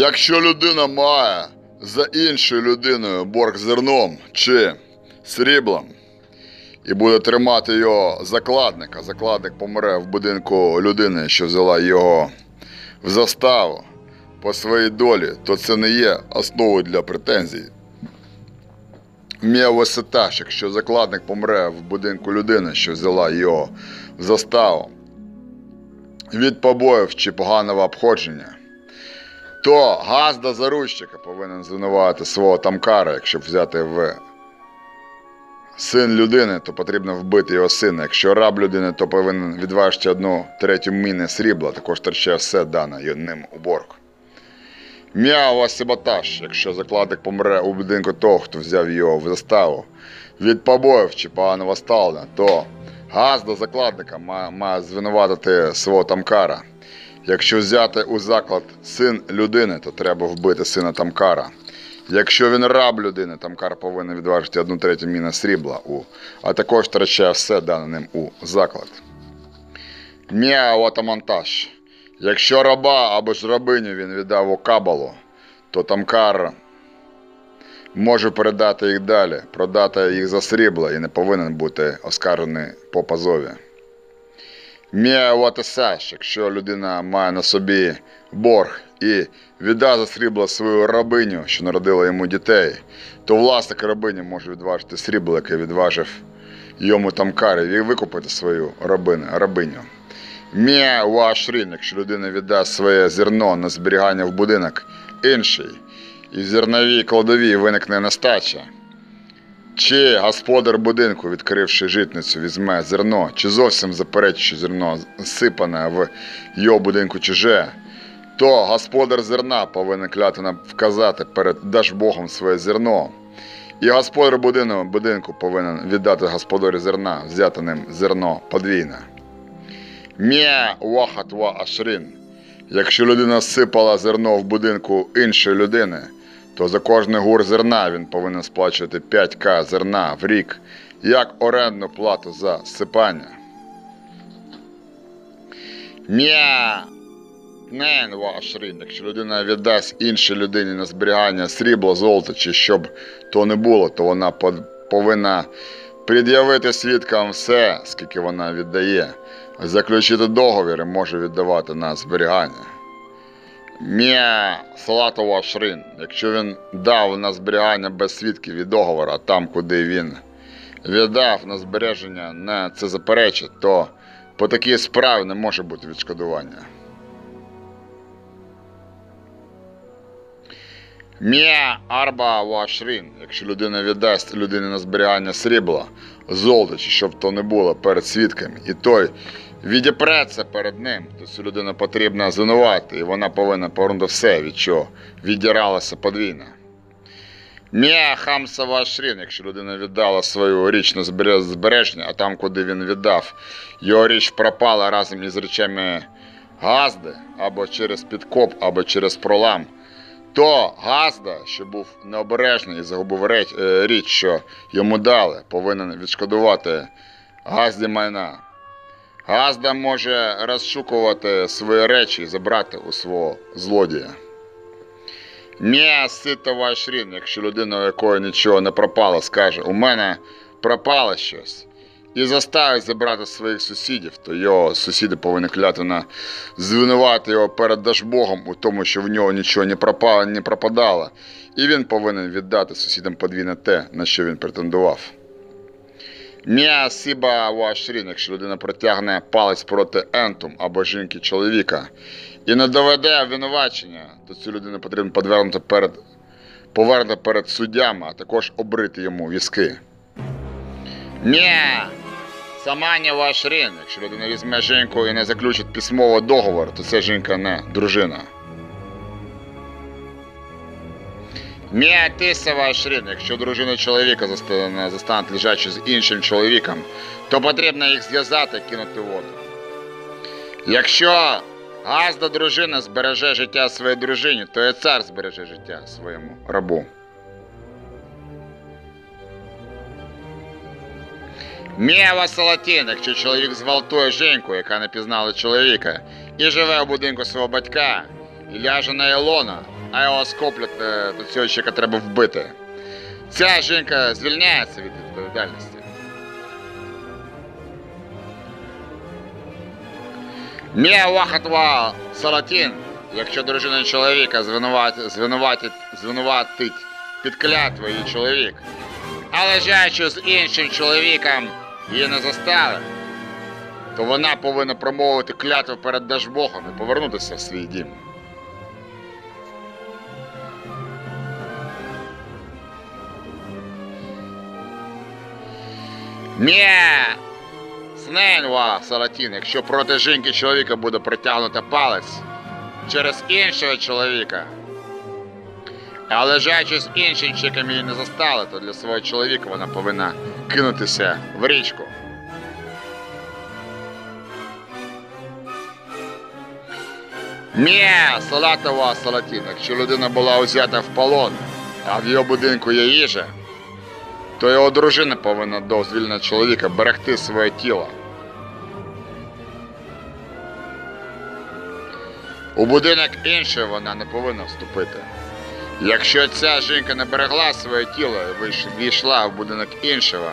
Якщо людина має за іншою людиною борг зерном чи сріблом і буде тримати його закладник, а закладник помре в будинку людини, що взяла його в заставу по своїй долі, то це не є основою для претензій. Мєвоситаж, якщо закладник помре в будинку людини, що взяла його в заставу від побоїв чи поганого обходження то газда заручника повинен звинувати свого тамкара, якщо взяти в син людини, то потрібно вбити його сина. Якщо раб людини, то повинен відважити одну третю міни срібла, також терче все дане ним у борг. М'ява саботаж, якщо закладник помре у будинку того, хто взяв його в заставу від побоїв чи поганого ставлення, то газда закладника має звинуватити свого тамкара. Якщо взяти у заклад син людини, то треба вбити сина Тамкара. Якщо він раб людини, Тамкар повинен відважити одну третю міна срібла, у, а також втрачає все дане ним у заклад. М'яотамонтаж. Якщо раба або ж рабиню він віддав у кабалу, то Тамкар може передати їх далі, продати їх за срібло і не повинен бути оскаржений по позові. Міаватисаж, якщо людина має на собі борг і віддає за срібло свою рабиню, що народила йому дітей, то власник рабині може відважити срібло, яке відважив йому тамкарів, і викупити свою рабину, рабиню. Міавашрін, якщо людина віддасть своє зерно на зберігання в будинок інший, і в зерновій кладовій виникне нестача. Чи господар будинку, відкривши житницю, візьме зерно, чи зовсім заперечить, що зерно сипане в його будинку чуже, то господар зерна повинен клятвенно вказати перед Дажбогом своє зерно. І господар будинку, повинен віддати господарю зерна, взяти ним зерно подвійне. Мє вахатва ашрін. Якщо людина сипала зерно в будинку іншої людини, то за кожний гур зерна він повинен сплачувати 5к зерна в рік як орендну плату за сипання. М'я нен вашрін, якщо людина віддасть іншій людині на зберігання срібла, золота чи щоб то не було, то вона повинна пред'явити свідкам все, скільки вона віддає, заключити договір і може віддавати на зберігання. Мія Салатова Шрин, якщо він дав на зберігання без свідків і договора там, куди він віддав на збереження не це заперечить, то по такій справі не може бути відшкодування. Мія Арба Вашрін, якщо людина віддасть людині на зберігання срібла, золота чи щоб то не було перед свідками, і той відіпреться перед ним, то цю людину потрібно звинувати, і вона повинна повернути все, від чого віддиралася подвійно. Мія Хамсова Шрін, якщо людина віддала свою річ на збереження, а там, куди він віддав, його річ пропала разом із речами газди, або через підкоп, або через пролам, то газда, що був необережний і загубив річ, що йому дали, повинен відшкодувати газді майна. Газда може розшукувати свої речі і забрати у свого злодія. Мія ситова шрін, якщо людина, у якої нічого не пропало, скаже, у мене пропало щось, і заставить забрати своїх сусідів, то його сусіди повинні клятвенно звинувати його перед Дажбогом у тому, що в нього нічого не пропало, не пропадало, і він повинен віддати сусідам подвійне те, на що він претендував. Мія сіба вашрін, якщо людина протягне палець проти ентум або жінки чоловіка і не доведе обвинувачення, то цю людину потрібно подвернути перед, повернути перед суддями, а також обрити йому візки. Мія сама не ваш рин. Якщо людина візьме жінку і не заключить письмовий договор, то ця жінка не дружина. Мія тиса ваш. Якщо дружина чоловіка застане, лежачи з іншим чоловіком, то потрібно їх зв'язати кинути воду. Якщо газда дружина збереже життя своїй дружині, то і цар збереже життя своєму рабу. Мєва Салатін, якщо чоловік зґвалтує жінку, яка не пізнала чоловіка, і живе у будинку свого батька, і ляже на Ілона, а його скоплять е, до цього чоловіка треба вбити. Ця жінка звільняється від відповідальності. Мія Вахатва Салатін, якщо дружина чоловіка звинуватить, звинуватить, звинуватить під клятвою чоловік, а лежачи з іншим чоловіком її не застали, то вона повинна промовити клятву перед Дажбогом і повернутися в свій дім. Мє! Сненва, Салатін, якщо проти жінки чоловіка буде притягнута палець через іншого чоловіка, а лежачи з іншим чоловіком її не застали, то для свого чоловіка вона повинна кинутися в річку. Мє, Салатова Салатін, якщо людина була узята в полон, а в його будинку є їжа, то його дружина повинна до звільненого чоловіка берегти своє тіло. У будинок інший вона не повинна вступити. Якщо ця жінка не берегла своє тіло і війшла в будинок іншого,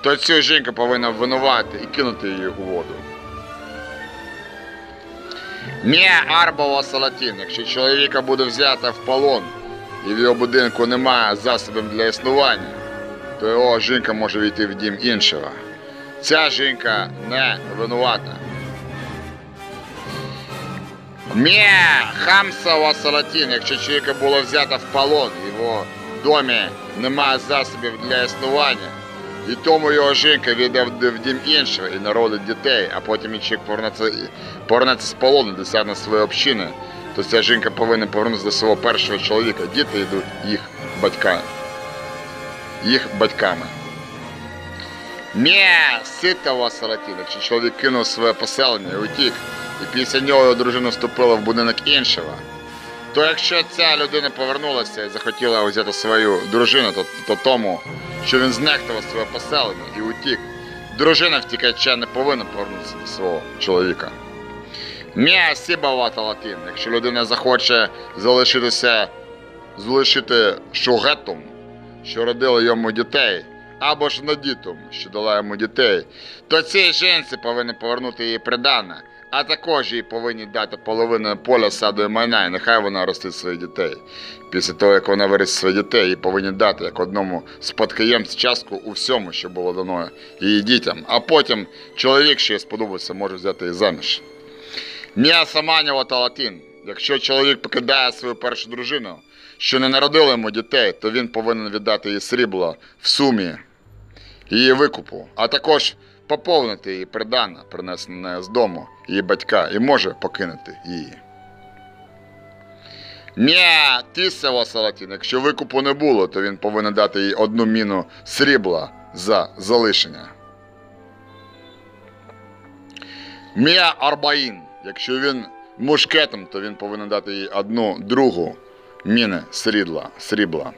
то цю жінку повинна винувати і кинути її у воду. Мія Арбова Салатін, якщо чоловіка буде взято в полон і в його будинку немає засобів для існування, то його жінка може війти в дім іншого. Ця жінка не винувата. Мє Хамсова Салатін, якщо чоловіка було взято в полон, його домі немає засобів для існування, і тому його жінка війде в дім іншого і народить дітей, а потім повернеться, повернеться з полону, досягне своєї общини, то ця жінка повинна повернутися до свого першого чоловіка. Діти йдуть їх батьками. Їх батьками. Мє ситого Салатін, якщо чоловік кинув своє поселення і утік, і після нього дружина вступила в будинок іншого, то якщо ця людина повернулася і захотіла взяти свою дружину, то, то тому, що він знехтував своє поселення і утік, дружина втікача не повинна повернутися до свого чоловіка. Мія сібава талатин, якщо людина захоче залишитися, залишити шугетом, що родила йому дітей, або ж надітом, що дала йому дітей, то цій жінці повинні повернути її придане, а також їй повинні дати половину поля саду і майна, і нехай вона ростить своїх дітей. Після того, як вона виріс своїх дітей, їй повинні дати як одному спадкоємцю частку у всьому, що було дано її дітям, а потім чоловік, що їй сподобається, може взяти її заміж. Мія Саманєва та Латин. Якщо чоловік покидає свою першу дружину, що не народила йому дітей, то він повинен віддати їй срібло в сумі її викупу, а також поповнити її придана, принесене з дому її батька, і може покинути її. Мія тісева Салатін. Якщо викупу не було, то він повинен дати їй одну міну срібла за залишення. Мія Арбаїн. Якщо він мушкетом, то він повинен дати їй одну другу міни срібла. срібла.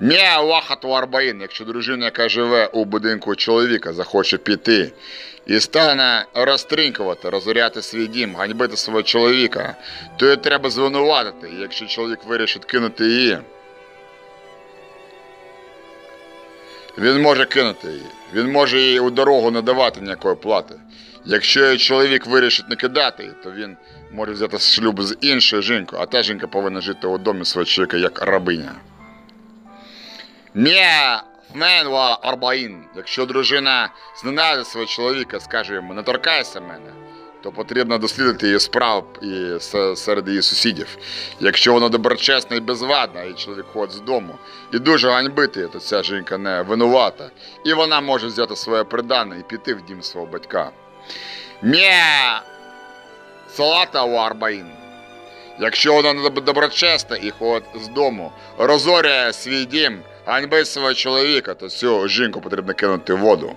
Мія Вахату Арбаїн. Якщо дружина, яка живе у будинку чоловіка, захоче піти і стане розтринкувати, розоряти свій дім, ганьбити свого чоловіка, то її треба звинуватити. Якщо чоловік вирішить кинути її, він може кинути її. Він може їй у дорогу не давати ніякої плати. Якщо чоловік вирішить не кидати, то він може взяти шлюб з іншою жінкою, а та жінка повинна жити у домі свого чоловіка як рабиня. Мія Снен арбаїн. Якщо дружина зненавидить свого чоловіка, скаже йому, не торкайся мене, то потрібно дослідити її справ і серед її сусідів. Якщо вона доброчесна і безвадна, і чоловік ходить з дому, і дуже ганьбити, то ця жінка не винувата. І вона може взяти своє придане і піти в дім свого батька. Мє салата у. Якщо вона доброчесна і ходить з дому, розоряє свій дім, ганьбить свого чоловіка, то цю жінку потрібно кинути в воду.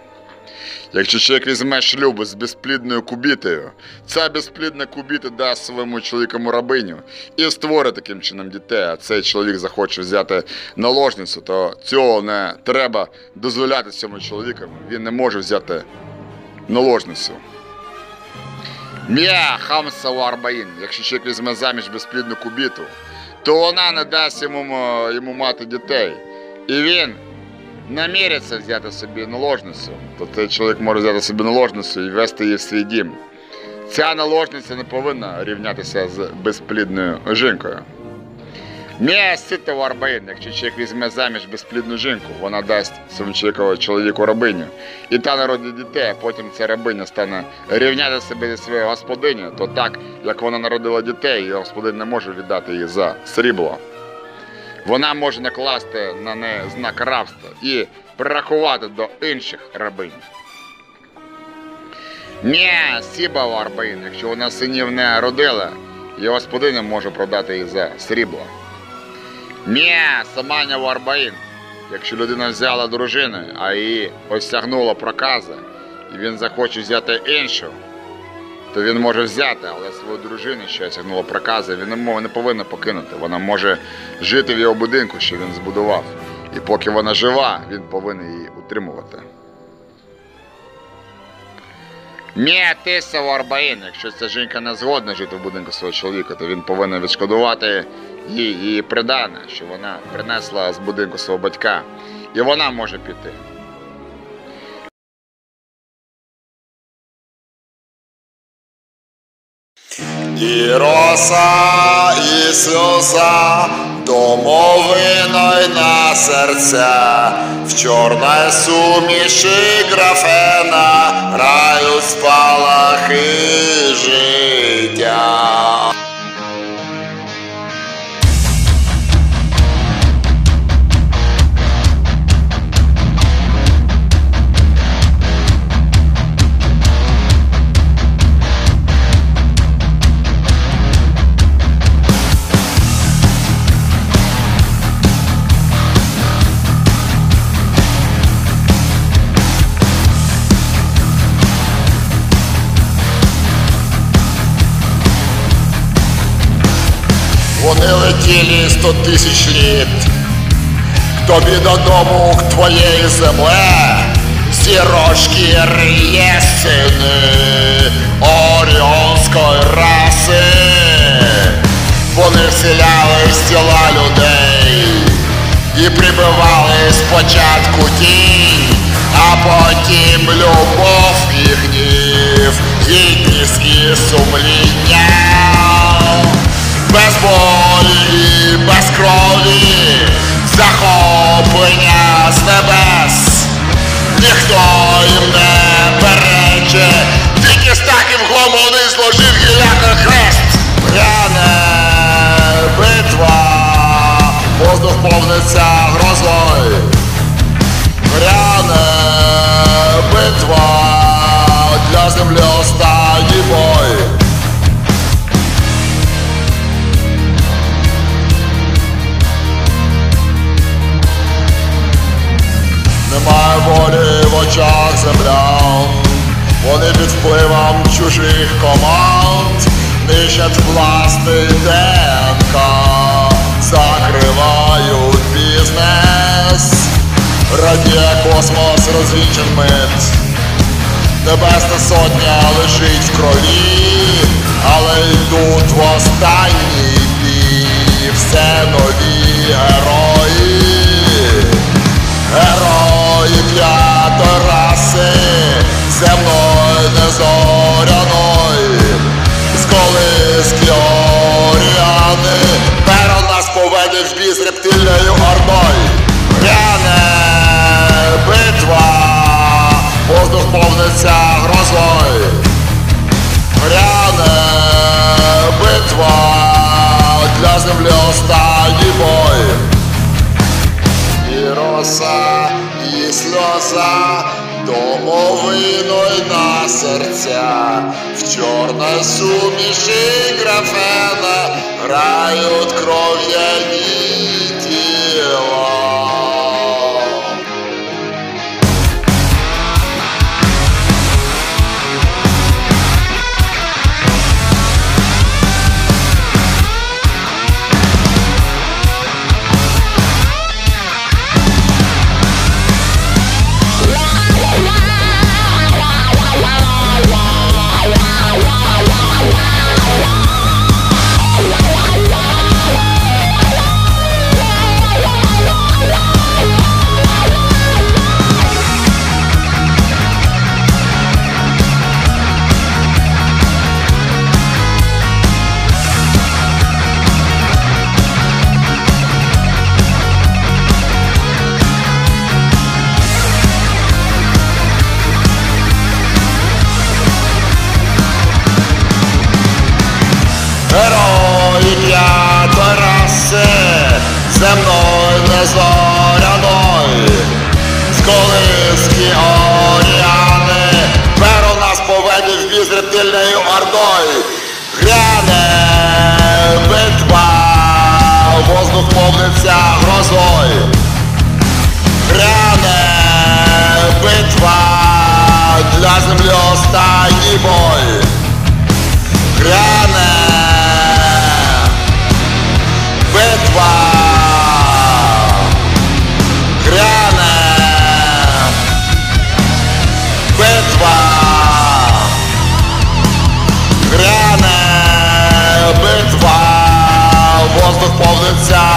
Якщо чоловік візьме шлюб з безплідною кубітою, ця безплідна кубіта дасть своєму чоловіку рабиню і створить таким чином дітей, а цей чоловік захоче взяти наложницю, то цього не треба дозволяти цьому чоловіку. Він не може взяти наложницю. М'я хамса у арбаїн. Якщо чоловік візьме заміж безплідну кубіту, то вона не дасть йому, йому мати дітей. І він наміриться взяти собі наложницю, то цей чоловік може взяти собі наложницю і вести її в свій дім. Ця наложниця не повинна рівнятися з безплідною жінкою. Сита у арбаїн. Якщо чоловік візьме заміж безплідну жінку, вона дасть своєму чоловіку рабиню. І та народить дітей, а потім ця рабиня стане рівняти себе зі своєю господиню, то так, як вона народила дітей, і господин не може віддати її за срібло. Вона може накласти на неї знак рабства і прирахувати до інших рабинь. Ні, сіба у арбаїн. Якщо вона синів не родила, і господиня може продати їх за срібло. Ні, саманя в арбаїн. Якщо людина взяла дружину, а її осягнула проказа, і він захоче взяти іншу, то він може взяти, але свою дружину, що осягнула проказа, він не, повинен покинути. Вона може жити в його будинку, що він збудував. І поки вона жива, він повинен її утримувати. Мія тиса в арбаїн. Якщо ця жінка не згодна жити в будинку свого чоловіка, то він повинен відшкодувати її придане, що вона принесла з будинку свого батька. І вона може піти. І роса, і сльоза, домовиною на серця, в чорній суміші графена грають спалахи життя. Летіли сто тисяч літ тобі додому, к твоєї земле, зірочки рєсини оріонської раси. Вони вселяли з тіла людей і прибивали спочатку тінь, а потім любов і гнів, гідність і сумління без болі, і без крові, захоплення з небес, ніхто їм не перече, тільки з таким гомони зложив гіляка хрест. Пряне битва, воздух повниться грозою. Гряне битва, для землі останній бой. Немає волі в очах землян, вони під впливом чужих команд нищать власний ДНК, закривають бізнес, радіє космос розвінчен мит. Небесна сотня лежить в крові, але йдуть в останній бій все нові герої. Герої незоряної, з колиски оріани, перо нас поведе в бій з рептильною ордою. Пряне битва, воздух повниться грозою. Гряне битва для землі останній бой. І роса, і сльоза, домовиною на серця, в чорній суміші графена грають кров'яні тіла. Земної незоряної, з колиски оріани, перо нас поведі в з рептильною ордою. Гряне битва, воздух повниться грозою. Гряне битва, для землі останній бой. Воздух повниться грозою.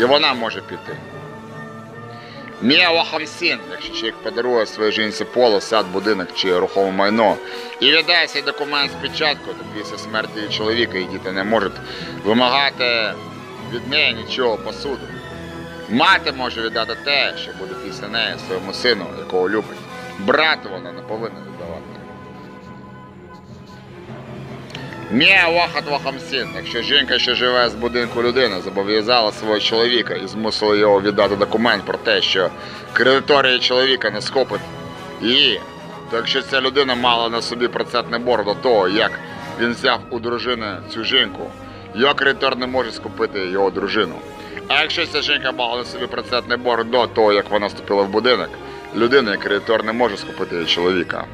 І вона може піти. Мія Хамсін, якщо чоловік подарує своїй жінці поле, сад, будинок чи рухоме майно, і віддає цей документ з печаткою, то після смерті чоловіка і діти не можуть вимагати від неї нічого посуду. Мати може віддати те, що буде після неї своєму сину, якого любить. Брати вона не повинна Вахамсін, якщо жінка, що живе з будинку людини, зобов'язала свого чоловіка і змусила його віддати документ про те, що кредиторія чоловіка не схопить її, то якщо ця людина мала на собі процентний борг до того, як він взяв у дружини цю жінку, його кредитор не може скупити його дружину. А якщо ця жінка мала на собі процентний борг до того, як вона вступила в будинок, людина і кредитор не може скупити її чоловіка.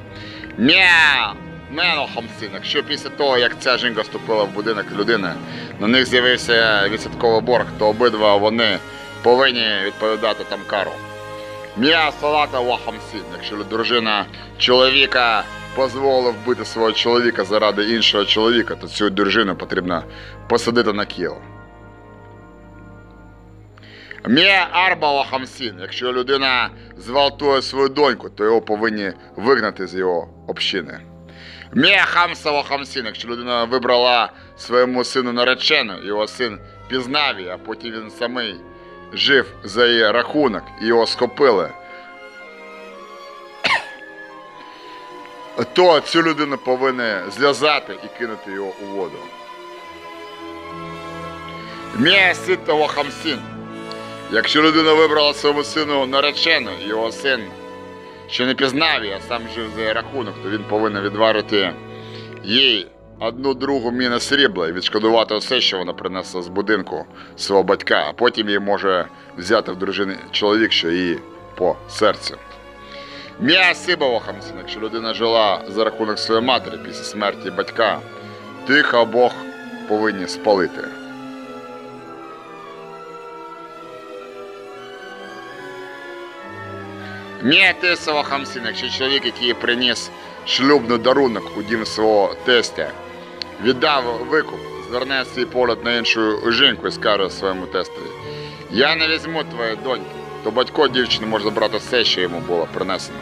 Мяу! Мено Хамсин, якщо після того, як ця жінка вступила в будинок людини, на них з'явився відсотковий борг, то обидва вони повинні відповідати там кару. Мія Салата Вахамсін, якщо дружина чоловіка дозволила вбити свого чоловіка заради іншого чоловіка, то цю дружину потрібно посадити на кіл. Мія Арба Вахамсін, якщо людина зґвалтує свою доньку, то його повинні вигнати з його общини. Мія Хамсова Хамсін, якщо людина вибрала своєму сину наречену, його син пізнав її, а потім він самий жив за її рахунок і його схопили, то цю людину повинні зв'язати і кинути його у воду. Мія Ситова Хамсін. Якщо людина вибрала своєму сину наречену, його син що не пізнав її, а сам жив за її рахунок, то він повинен відварити їй одну другу міну срібла і відшкодувати все, що вона принесла з будинку свого батька, а потім її може взяти в дружини чоловік, що її по серцю. Мія Сибова Хамсин, якщо людина жила за рахунок своєї матері після смерті батька, тих обох повинні спалити. Мія тисова хамсин, якщо чоловік, який приніс шлюбний дарунок у дім свого тестя, віддав викуп, зверне свій погляд на іншу жінку і скаже своєму тестові. Я не візьму твоєї доньки, то батько дівчини може забрати все, що йому було принесено.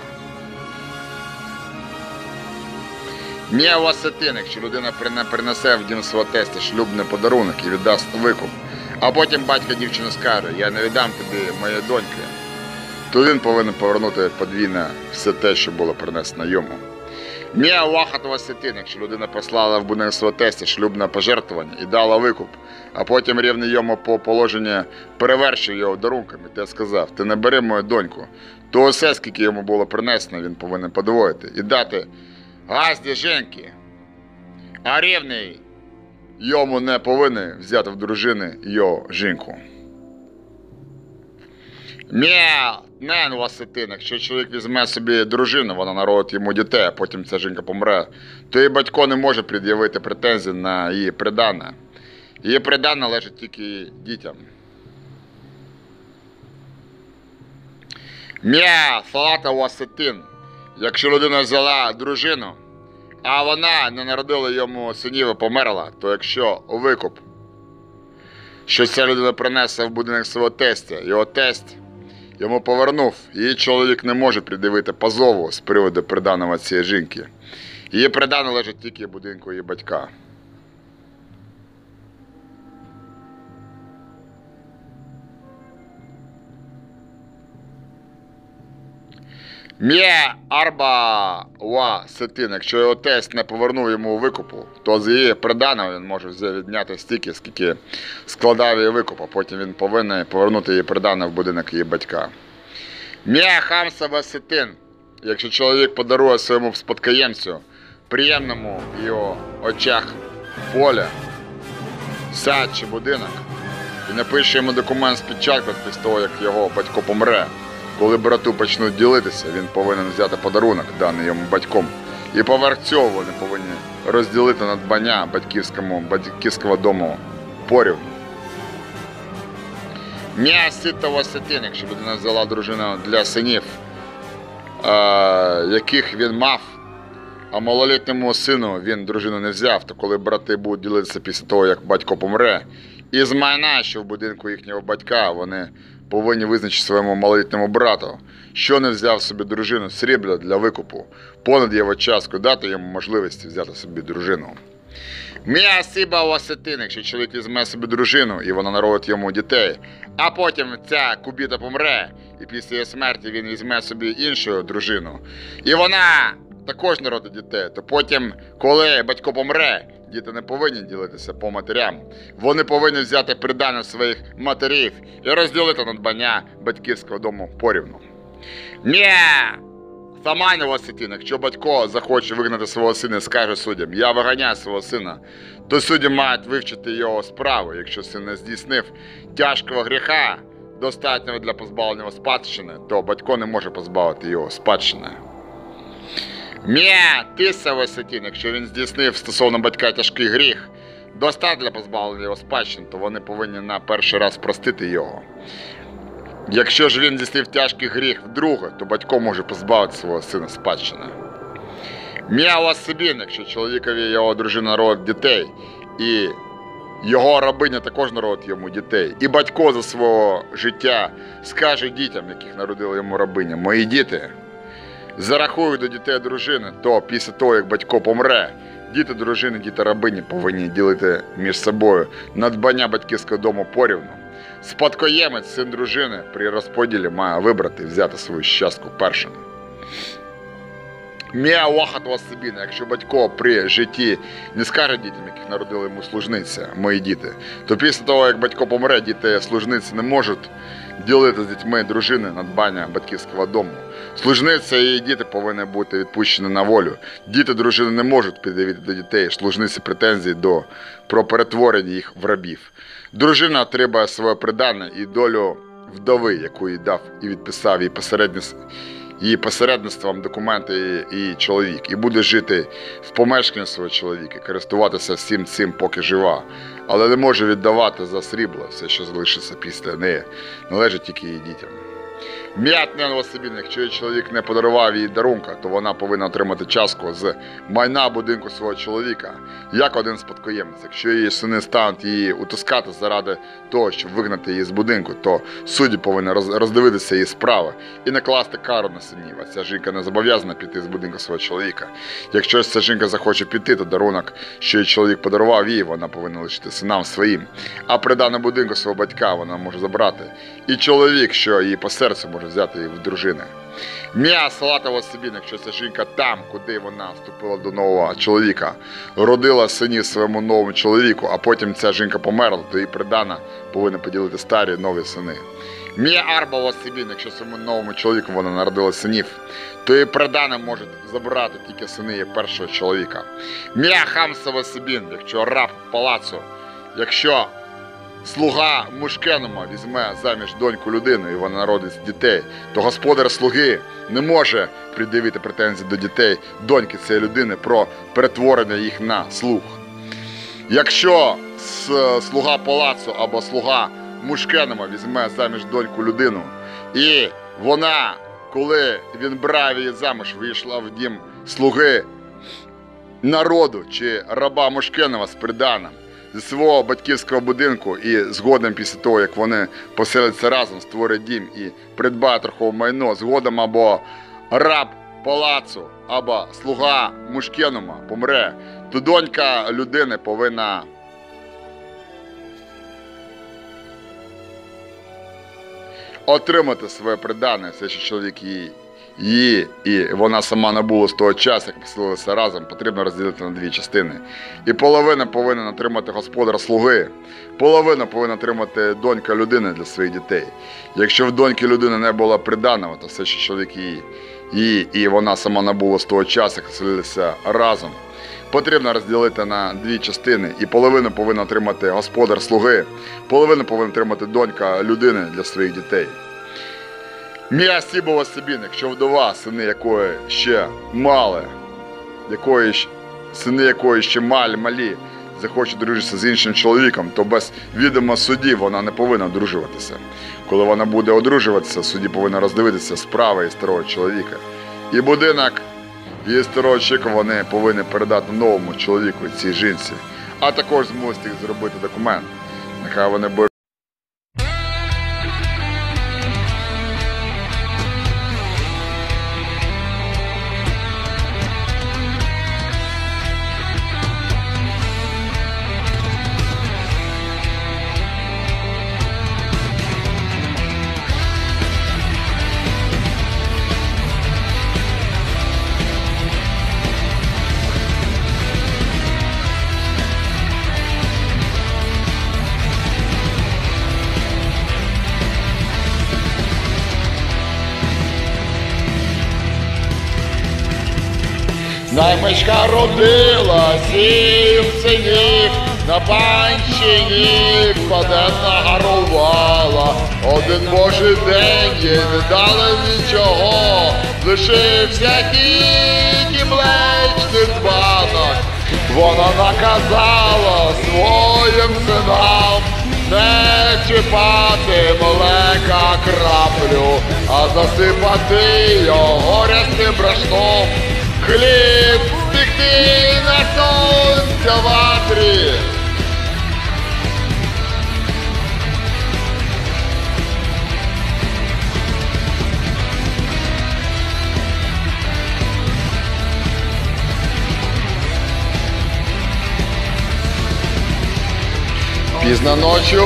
Мія осетин, якщо людина принесе в дім свого теста шлюбний подарунок і віддасть викуп, а потім батько дівчини скаже, я не віддам тобі моєї доньки, то він повинен повернути подвійне все те, що було принесено йому. Мія вахат осетин, якщо людина послала в будинок свого тестя шлюбне пожертвування і дала викуп, а потім рівний йому по положенню перевершив його дарунками, те сказав, ти не бери мою доньку, то усе, скільки йому було принесено, він повинен подвоїти і дати газді жінки, а рівний йому не повинен взяти в дружини його жінку. Мє нен осетин, якщо чоловік візьме собі дружину, вона народить йому дітей, а потім ця жінка помре, то і батько не може пред'явити претензії на її придане. Її придане належить тільки дітям. Мє фалата осетин, якщо людина взяла дружину, а вона не народила йому синів і померла, то якщо викуп, що ця людина принесе в будинок свого тестя, його тесть йому повернув, її чоловік не може придивити позову з приводу приданого цієї жінки. Її придане лежить тільки будинку її батька. Мє арба ва сетин, якщо його тесть не повернув йому викупу, то з її приданого він може відняти стільки, скільки складав її викуп, а потім він повинен повернути її придане в будинок її батька. Мє хамса сетин, якщо чоловік подарує своєму спадкоємцю приємному в його очах поле, сад чи будинок, і напише йому документ з печаткою після того, як його батько помре. Коли брату почнуть ділитися, він повинен взяти подарунок, даний йому батьком. І поверх цього вони повинні розділити надбання батьківському, батьківського дому порівну. М'яситого сетин, якщо людина взяла дружину для синів, яких він мав, а малолітньому сину він дружину не взяв, то коли брати будуть ділитися після того, як батько помре, і з майна, що в будинку їхнього батька, вони повинні визначити своєму малолітньому брату, що не взяв собі дружину срібля для викупу, понад його частку дати йому можливість взяти собі дружину. Мія сиба осетин, якщо чоловік візьме собі дружину і вона народить йому дітей, а потім ця кубіта помре, і після її смерті він візьме собі іншу дружину, і вона також народить дітей, то потім, коли батько помре, діти не повинні ділитися по матерям. Вони повинні взяти придане своїх матерів і розділити надбання батьківського дому порівну. Ні! Самайнова сетина, якщо батько захоче вигнати свого сина і скаже суддям, я виганяю свого сина, то судді мають вивчити його справу, якщо син не здійснив тяжкого гріха, достатнього для позбавлення спадщини, то батько не може позбавити його спадщини. Мє, тисовий сетін, якщо він здійснив стосовно батька тяжкий гріх, достатньо для позбавлення його спадщини, то вони повинні на перший раз простити його. Якщо ж він здійснив тяжкий гріх вдруге, то батько може позбавити свого сина спадщини. М'ява Сибін, якщо чоловікові його дружина народить дітей, і його рабиня також народить йому дітей, і батько за свого життя скаже дітям, яких народила йому рабиня, мої діти, зарахують до дітей дружини, то після того, як батько помре, діти дружини, діти рабині повинні ділити між собою надбання батьківського дому порівну. Спадкоємець син дружини при розподілі має вибрати взяти свою щастку першим. Мія вахатова собіна, якщо батько при житті не скаже дітям, яких народили йому служниця, мої діти, то після того, як батько помре, діти служниці не можуть ділити з дітьми дружини надбання батьківського дому. Служниця і її діти повинні бути відпущені на волю. Діти дружини не можуть під'явити до дітей служниці претензій до про перетворення їх в рабів. Дружина отримає своє придане і долю вдови, яку їй дав і відписав її посередність її посередництвом документи її чоловік, і буде жити в помешканні свого чоловіка, користуватися всім цим, поки жива, але не може віддавати за срібло все, що залишиться після неї, належить тільки її дітям. М'ятний велосипед, якщо її чоловік не подарував їй дарунка, то вона повинна отримати частку з майна будинку свого чоловіка, як один спадкоємець. Якщо її сини стануть її утискати заради того, щоб вигнати її з будинку, то судді повинні роздивитися її справи і накласти кару на синів. А ця жінка не зобов'язана піти з будинку свого чоловіка. Якщо ця жінка захоче піти, то дарунок, що її чоловік подарував їй, вона повинна лишити синам своїм. А придане будинку свого батька вона може забрати. І чоловік, що її по серцю, може взяти її в дружини. М'я салатова собі, якщо ця жінка там, куди вона вступила до нового чоловіка, родила синів своєму новому чоловіку, а потім ця жінка померла, то її придана повинна поділити старі нові сини. Мія арбова собі, якщо своєму новому чоловіку вона народила синів, то її придане може забрати тільки сини першого чоловіка. Мія хамсова собі, якщо раб палацу, якщо слуга Мушкенума візьме заміж доньку людину і вона народить дітей, то господар слуги не може пред'явити претензії до дітей доньки цієї людини про перетворення їх на слуг. Якщо слуга палацу або слуга Мушкенума візьме заміж доньку людину, і вона, коли він брав її заміж, вийшла в дім слуги народу чи раба Мушкенова з приданим, зі свого батьківського будинку і згодом після того, як вони поселяться разом, створять дім і придбають трохове майно, згодом або раб палацу, або слуга Мушкенума помре, то донька людини повинна. Отримати своє придане, це ще чоловік її, її, і вона сама набула з того часу, як поселилися разом, потрібно розділити на дві частини. І половина повинна отримати господар слуги, половина повинна отримати донька людини для своїх дітей. Якщо в доньки людини не було приданого, то все ще чоловік її, її і вона сама набула з того часу, як поселилися разом. Потрібно розділити на дві частини, і половину повинна отримати господар слуги, половину повинна отримати донька людини для своїх дітей. Мія Сібова Сибін, якщо вдова, сини якої ще мали, якої сини якої ще малі, малі, захочуть дружитися з іншим чоловіком, то без відома судді вона не повинна одружуватися. Коли вона буде одружуватися, судді повинна роздивитися справи і старого чоловіка. І будинок її старого чоловіка вони повинні передати новому чоловіку цій жінці, а також змусити їх зробити документ. Нехай вони Наймичка родила сім синів, на панщині паденна гарувала. Один божий день їй не дали нічого, лишився тільки млечний банок. Вона наказала своїм синам не чіпати млека краплю, а засипати його рясним брашном. Хліб спекти на сонця ватрі. Пізно ночью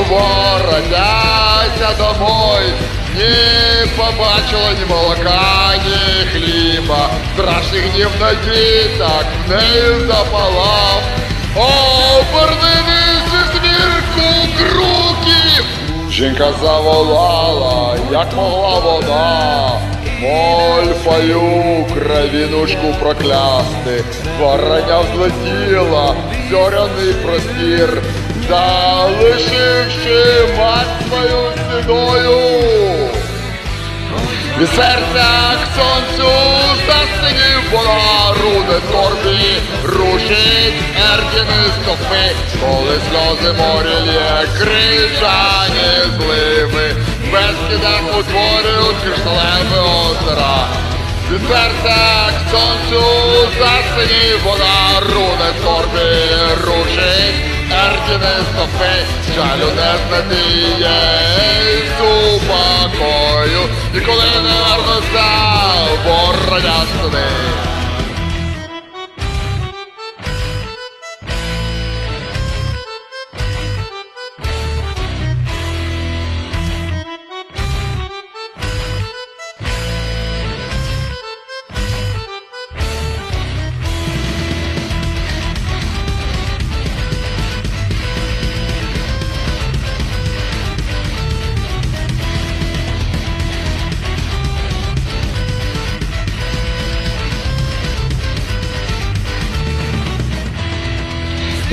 Воротяся домой, не побачила ні молока, ні хліба, страшний гнів на діток в неї запалав. Обернися звірку круки. Жінка заволала, як могла вона, Мольфою кровінушку проклясти, Варення взлетіла, зоряний простір, залишивши мать свою седою. Від серця к сонцю засинів вона руде торбі, рушить ердіни стопи, коли сльози морі лє крижані зливи, безкидах утворюють кришталеве озера. Від серця к сонцю засині вода, руне торби рушить, Ертіни стопи, жалю не знадіє, супокою, і коли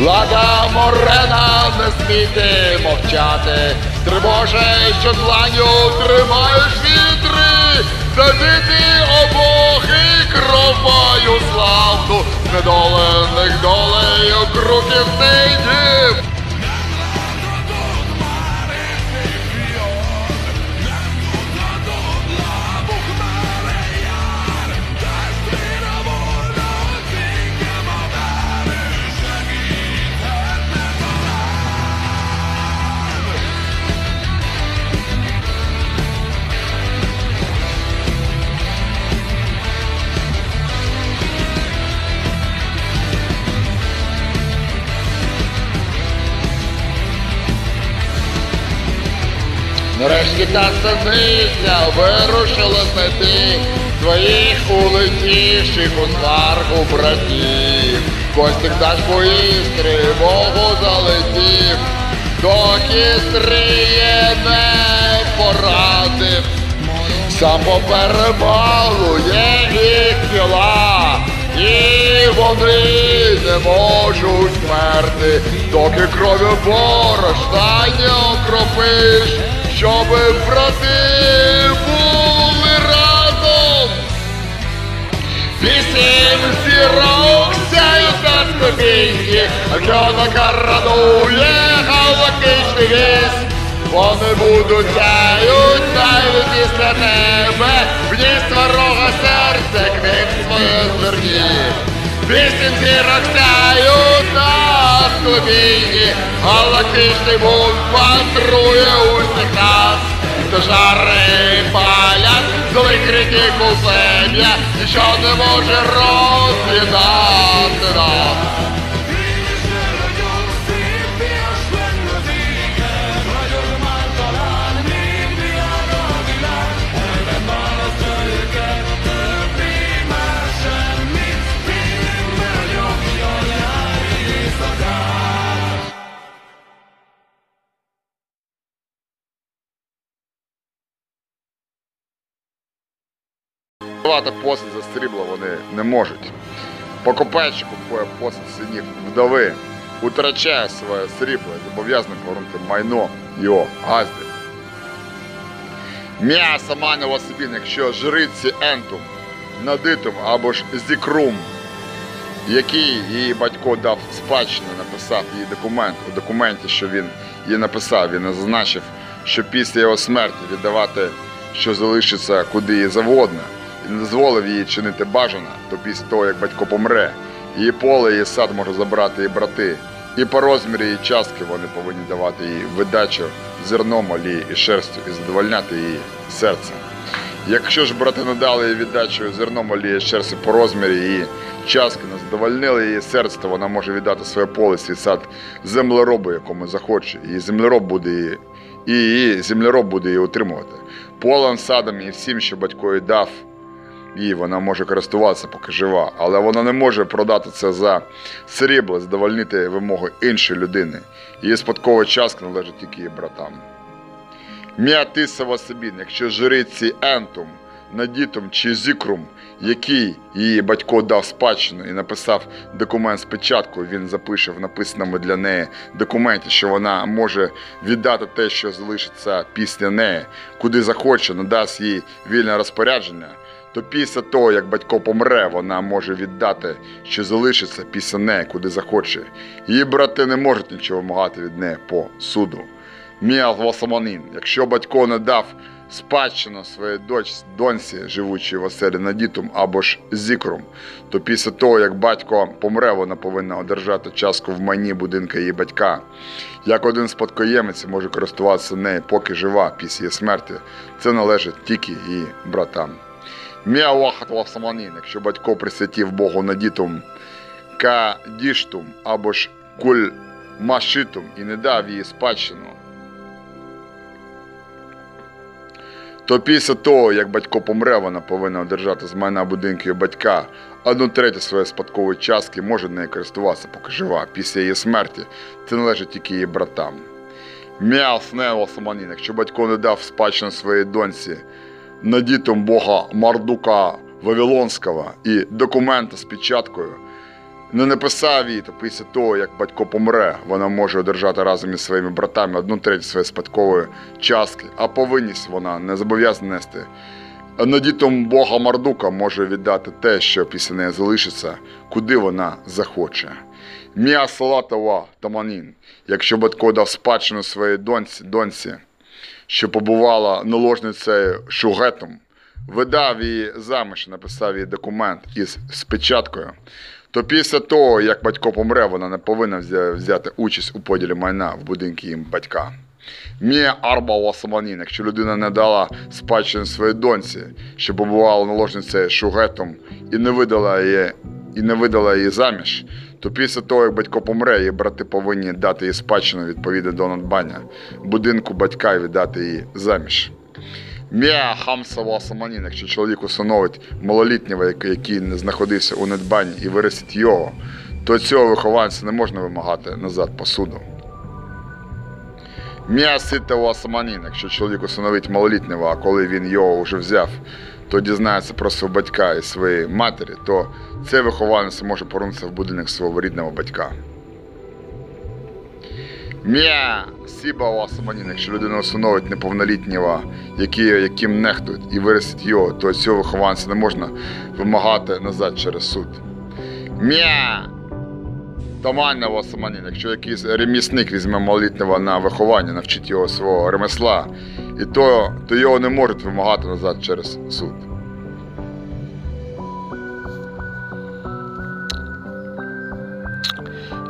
Влада Морена не смійте мовчати, Тривоже, що дланю тримаєш вітри, Забити обох і кровою славну, Недолених долею крутів цей Нарешті синиця вирушила знайти своїх улетівших у сварку братів. Костик даш поїстри, Богу залетів, доки стріє не порадив. Сам поперемалує їх тіла, і вони не можуть вмерти, доки кров'ю борошна не окропиш, щоби брати були разом. Вісім зірок сяють на ступіньки, а кльона радує галактичний вісь. Вони будуть сяють навіть після тебе, вніс ворога серце, к ним своє зверні. Вісім зірок сяють галактичний бунт патрує усіх нас. Жари палять, коли критику земля, що не може роз'єднати нас. Срібло вони не можуть. Покупач купує посуд синів вдови, утрачає своє срібло і зобов'язаний повернути майно його газди. М'ясо манило собі, якщо жриці ентум, надитум або ж зікрум, який її батько дав спадщину, написав її документ. У документі, що він її написав, він зазначив, що після його смерті віддавати, що залишиться куди їй завгодно, і не дозволив їй чинити бажане, то після того, як батько помре, її поле, її сад може забрати її брати. І по розмірі її частки вони повинні давати їй видачу зерном, олії і шерстю і задовольняти її серце. Якщо ж брати не дали їй віддачу зерном олії шерсті по розмірі її частки не задовольнили її серце, то вона може віддати своє поле, свій сад землеробу, якому захоче. І землероб буде її, і її землероб буде її утримувати. Полем, садом і всім, що батько їй дав, їй вона може користуватися, поки жива, але вона не може продати це за срібло, задовольнити вимоги іншої людини. Її спадкова частка належить тільки її братам. Міатисова Сабін, якщо жриці Ентум, Надітум чи Зікрум, який її батько дав спадщину і написав документ з печаткою, він запише в написаному для неї документі, що вона може віддати те, що залишиться після неї, куди захоче, надасть їй вільне розпорядження, то після того, як батько помре, вона може віддати, що залишиться після неї, куди захоче. Її брати не можуть нічого вимагати від неї по суду. Міалвосаманін. Якщо батько не дав спадщину своїй доч, доньці, живучій в оселі надітум або ж зікрум, то після того, як батько помре, вона повинна одержати частку в майні будинка її батька. Як один спадкоємець може користуватися нею, поки жива після її смерті, це належить тільки її братам. Міавахатвасаманін, якщо батько присвятив Богу надітум кадіштум або ж кульмашитум і не дав їй спадщину, то після того, як батько помре, вона повинна одержати з майна будинку її батька одну третю своєї спадкової частки, може нею користуватися, поки жива. Після її смерті це належить тільки її братам. Міаснево саманін, якщо батько не дав спадщину своїй доньці, надітом Бога Мардука Вавилонського і документа з печаткою, не написав їй, то після того, як батько помре, вона може одержати разом із своїми братами одну третю своєї спадкової частки, а повинність вона не зобов'язана нести. Надітом Бога Мардука може віддати те, що після неї залишиться, куди вона захоче. Мія Салатова Таманін, якщо батько дав спадщину своїй доньці, доньці що побувала наложницею Шугетом, видав її заміж, написав їй документ із з печаткою, то після того, як батько помре, вона не повинна взяти участь у поділі майна в будинку їм батька. Мія Арба Саманін, якщо людина не дала спадщину своїй доньці, що побувала наложницею Шугетом і не видала її, і не видала її заміж, то після того, як батько помре, її брати повинні дати їй спадщину відповідно до надбання будинку батька і віддати її заміж. Мія Хамсова Саманін, якщо чоловік усиновить малолітнього, який- не знаходився у надбанні і виростить його, то цього вихованця не можна вимагати назад посуду. Мія Ситова Саманін, якщо чоловік усиновить малолітнього, а коли він його вже взяв, то дізнається про свого батька і своєї матері, то цей вихованець може повернутися в будинок свого рідного батька. Мія Сібава Саманін, якщо людина усиновить неповнолітнього, яким нехтують, і виростить його, то цього вихованця не можна вимагати назад через суд. Мія Таманного Саманін, якщо якийсь ремісник візьме малолітнього на виховання, навчить його свого ремесла, і то, то його не можуть вимагати назад через суд.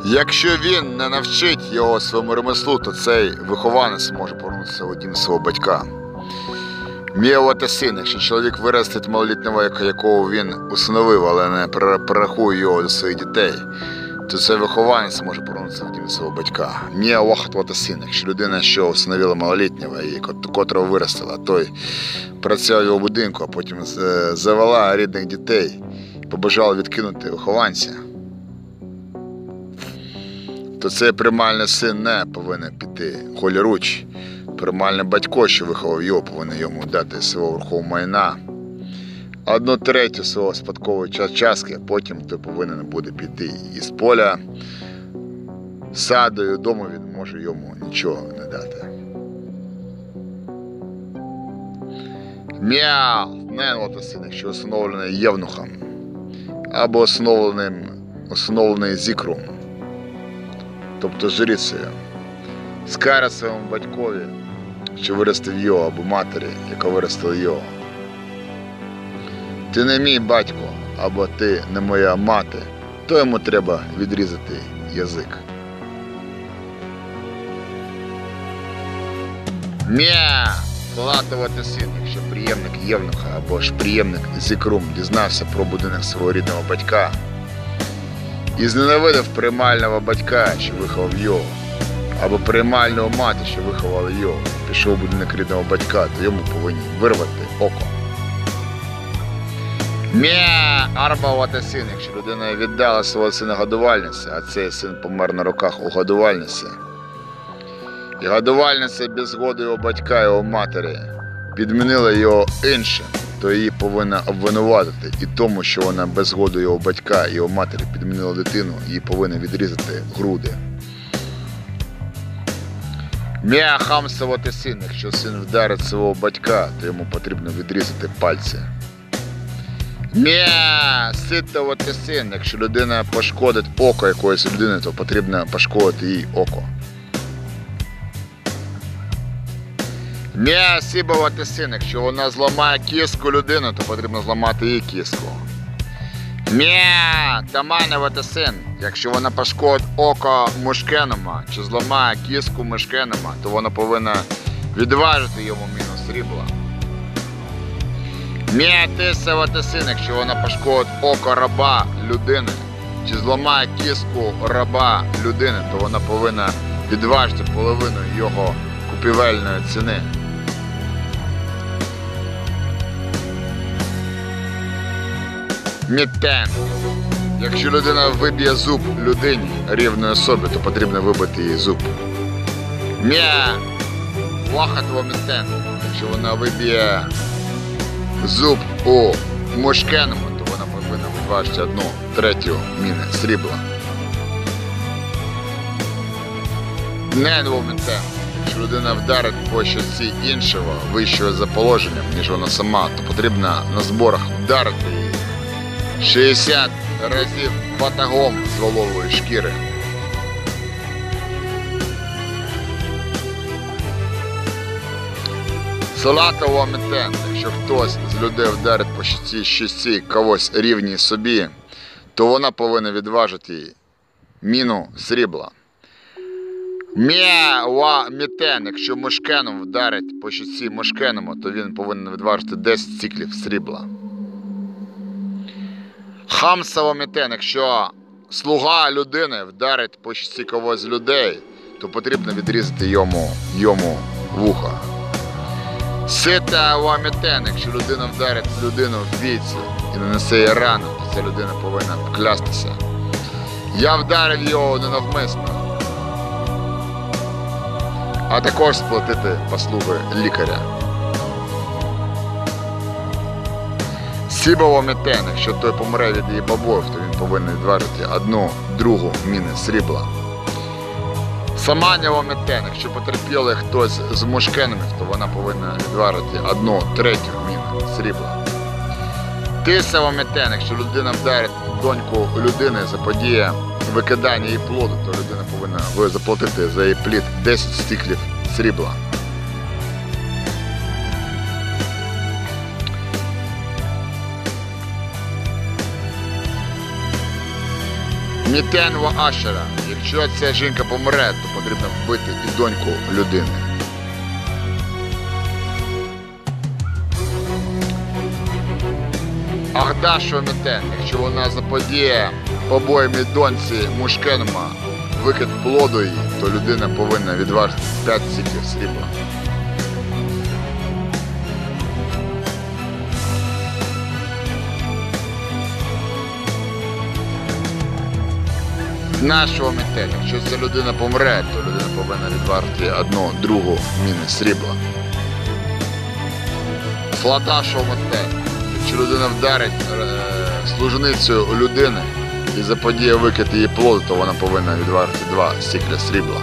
Якщо він не навчить його своєму ремеслу, то цей вихованець може повернутися в дім свого батька. Мієвати син, якщо чоловік виростить малолітнього, як- якого він усиновив, але не пере- перерахує його до своїх дітей, то цей вихованець може повернутися в дім свого батька. Мія вахтувати син, якщо людина, що усиновила малолітнього, і кот- котрого виростила, той працював в його будинку, а потім завела рідних дітей, побажала відкинути вихованця то цей приймальний син не повинен піти голіруч. Приймальний батько, що виховав його, повинен йому дати свого верхового майна. Одну третю свого спадкової ча- частки, а потім то повинен буде піти із поля, саду і дому він може йому нічого не дати. Мяу, не син, якщо усиновлений євнухом, або усиновленим, усиновлений зікром. Тобто жрицею, скаже своєму батькові, що виростив його або матері, яка виростила його. Ти не мій батько, або ти не моя мати, то йому треба відрізати язик. Мя! Платувати син, якщо приємник Євнуха або ж приємник Зікрум дізнався про будинок свого рідного батька, і зненавидив приймального батька, що виховав його, або приймальну мати, що виховала його, пішов будинок рідного батька, то йому повинні вирвати око. Мя арбавати син, якщо людина віддала свого сина годувальниці, а цей син помер на руках у годувальниці. І годувальниця без згоди його батька його матері підмінила його іншим, то її повинна обвинуватити і тому, що вона без згоди його батька його матері підмінила дитину, їй повинна відрізати груди. М'я хамсувати син, якщо син вдарить свого батька, то йому потрібно відрізати пальці. М'я ситувати син, якщо людина пошкодить око якоїсь людини, то потрібно пошкодити їй око. Міасібова син, якщо вона зламає кіску людини, то потрібно зламати її кіску. Мія таманова син, якщо вона пошкодить око мушкенема чи зламає кіску мушкенема, то вона повинна відважити йому мінус срібла. Мія тисова син, якщо вона пошкодить око раба людини чи зламає кіску раба людини, то вона повинна відважити половину його купівельної ціни. Мітен. Якщо людина виб'є зуб людині рівної особи, то потрібно вибити її зуб. Мія вахатова мітен. Якщо вона виб'є зуб у мушкеному, то вона повинна відважити одну третю міни срібла. Не мітен. Якщо людина вдарить по щоці іншого вищого за положенням, ніж вона сама, то потрібно на зборах вдарити її 60 разів батагом з волової шкіри. Салатова метен, якщо хтось з людей вдарить по щоці щості когось рівній собі, то вона повинна відважити їй міну срібла. Мєва мітен, якщо мушкеном вдарить по щоці мушкеному, то він повинен відважити 10 циклів срібла. Хамсова мітен, якщо слуга людини вдарить по щоці когось з людей, то потрібно відрізати йому, йому вуха. Сита вамітен, якщо людина вдарить людину в бійцю і нанесе їй рану, то ця людина повинна поклястися. Я вдарив його ненавмисно. А також сплатити послуги лікаря. Сібово метен, якщо той помре від її побоїв, то він повинен відважити одну другу міни срібла. Саманєво Метеник, якщо потерпіли хтось з мушкенами, то вона повинна відварити одну третю міну срібла. Тисово метен, якщо людина вдарить доньку людини за подія викидання її плоду, то людина повинна заплатити за її плід 10 стиклів срібла. Мітенва Ашера. Якщо ця жінка помре, то потрібно вбити і доньку людини. Ахдашо Мітен, якщо вона заподіє побоями доньці мушкенма викид плоду її, то людина повинна відважити 5 сіків срібла. Нашого метеля. Якщо ця людина помре, то людина повинна відварити одну другу міни срібла. Флаташого метеля. Якщо людина вдарить е, служницю людини і заподіє викид її плоду, то вона повинна відварити два стікля срібла.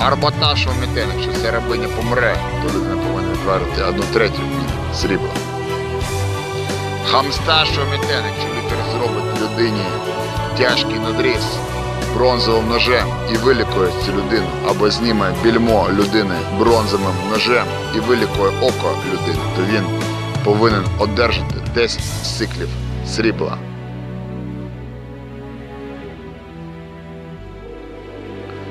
Арбаташого метеля. Якщо ця рабиня помре, то людина повинна відварити одну третю міни срібла. Хамсташого метеля. Якщо лікар зробить людині тяжкий надріз бронзовим ножем і вилікує цю людину, або зніме більмо людини бронзовим ножем і вилікує око людини, то він повинен одержати 10 циклів срібла.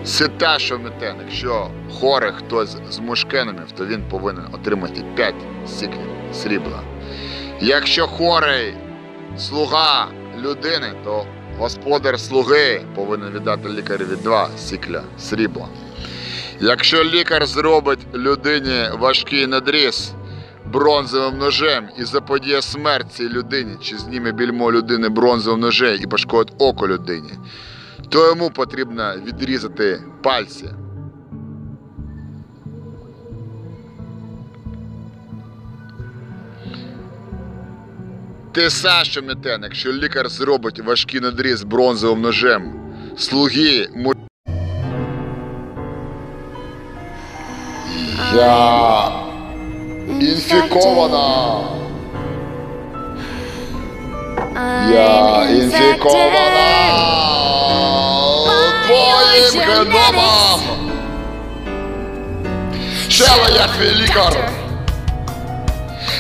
Сита шометен, якщо хворий хтось з мушкенами, то він повинен отримати 5 циклів срібла. Якщо хворий слуга людини, то господар слуги повинен віддати лікареві два сікля срібла. Якщо лікар зробить людині важкий надріз бронзовим ножем і заподіє смерть цій людині, чи зніме більмо людини бронзовим ножем і пошкодить око людині, то йому потрібно відрізати пальці. Те Саша Метен, якщо лікар зробить важкий надріз бронзовим ножем, слуги му... Я інфікована. Я інфікована твоїм геномом. Шела, я твій лікар.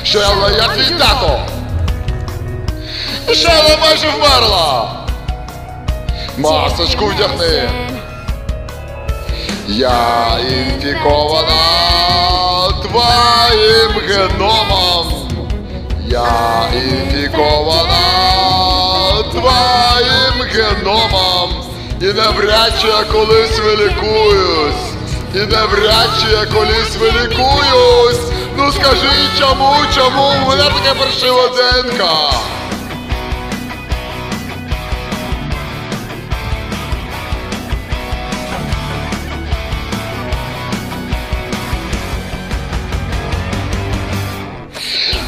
Шела, я твій тато. Шела майже вмерла. Масочку вдягни. Я інфікована твоїм геномом. Я інфікована твоїм геномом. І навряд чи я колись вилікуюсь. І навряд чи я колись вилікуюсь. Ну скажи, чому, чому в мене така паршива ДНК?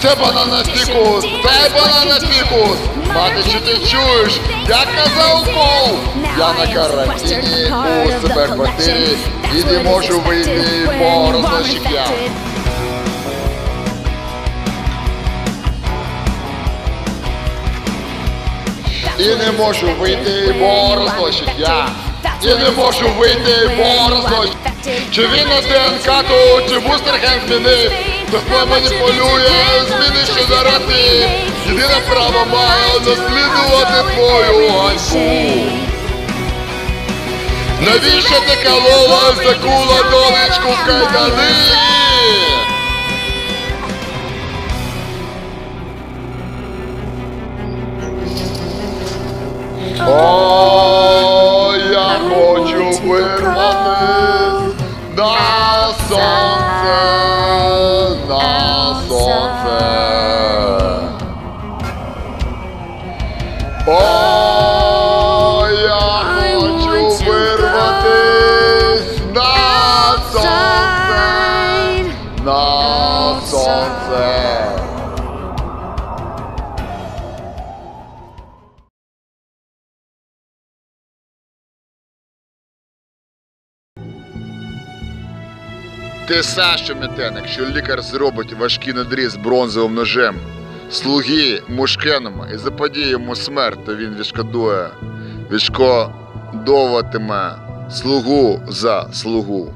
Це банана фікус, це банана фікус. Мати, чи ти чуєш? Як казав Пол, я на карантині у себе квартирі і не можу вийти по рознощикам. І не можу вийти, бо рознощик я. І не можу вийти, бо. Чи він на ДНК, то чи бустерген змінив? Хто маніпулює, зміни ще наратив. Єдине право має наслідувати твою ганьбу. Навіщо ти колола, закула донечку в кайдани? О, вирвати Те са, що метен, якщо лікар зробить важкий надріз бронзовим ножем, слуги мушкеному і заподіє йому смерть, то він відшкодує, відшкодовуватиме слугу за слугу.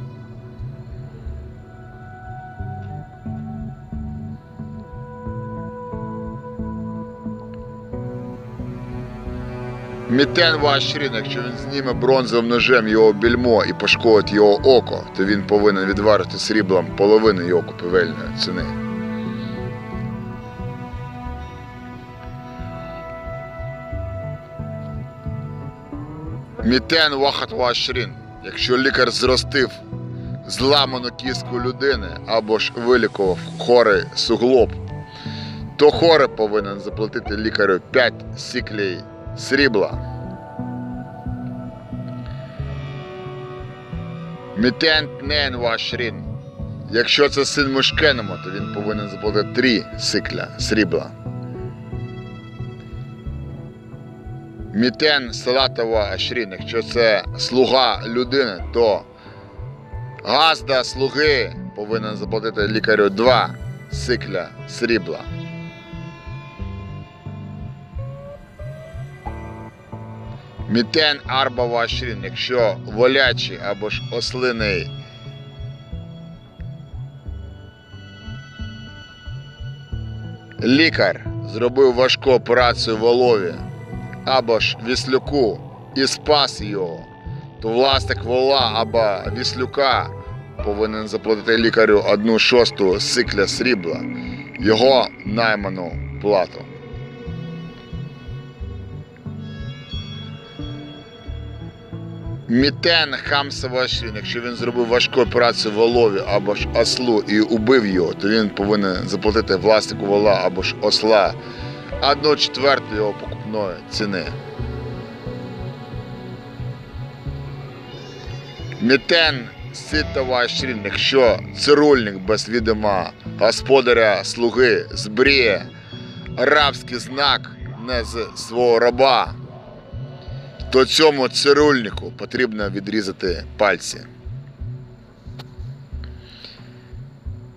Мітен Вашрін, якщо він зніме бронзовим ножем його більмо і пошкодить його око, то він повинен відварити сріблом половину його купівельної ціни. Мітен Вахат Вашрін, якщо лікар зростив зламану кістку людини або ж вилікував хорий суглоб, то хоре повинен заплатити лікарю 5 сіклей срібла. Мітент нен вашрін. Якщо це син Мушкеному, то він повинен заплатити 3 сикля срібла. Мітен салатова ашрін. Якщо це слуга людини, то газда слуги повинен заплатити лікарю 2 сикля срібла. Мітен арба вашрін, якщо волячий або ж ослиний лікар зробив важку операцію волові або ж віслюку і спас його, то власник вола або віслюка повинен заплатити лікарю одну шосту сикля срібла, його найману плату. Мітен Хамсова Шрін, якщо він зробив важку операцію волові або ж ослу і убив його, то він повинен заплатити власнику вола або ж осла одну четверту його покупної ціни. Мітен Ситова Шрін, якщо цирульник без відома господаря слуги збріє рабський знак не з свого раба, то цьому цирульнику потрібно відрізати пальці.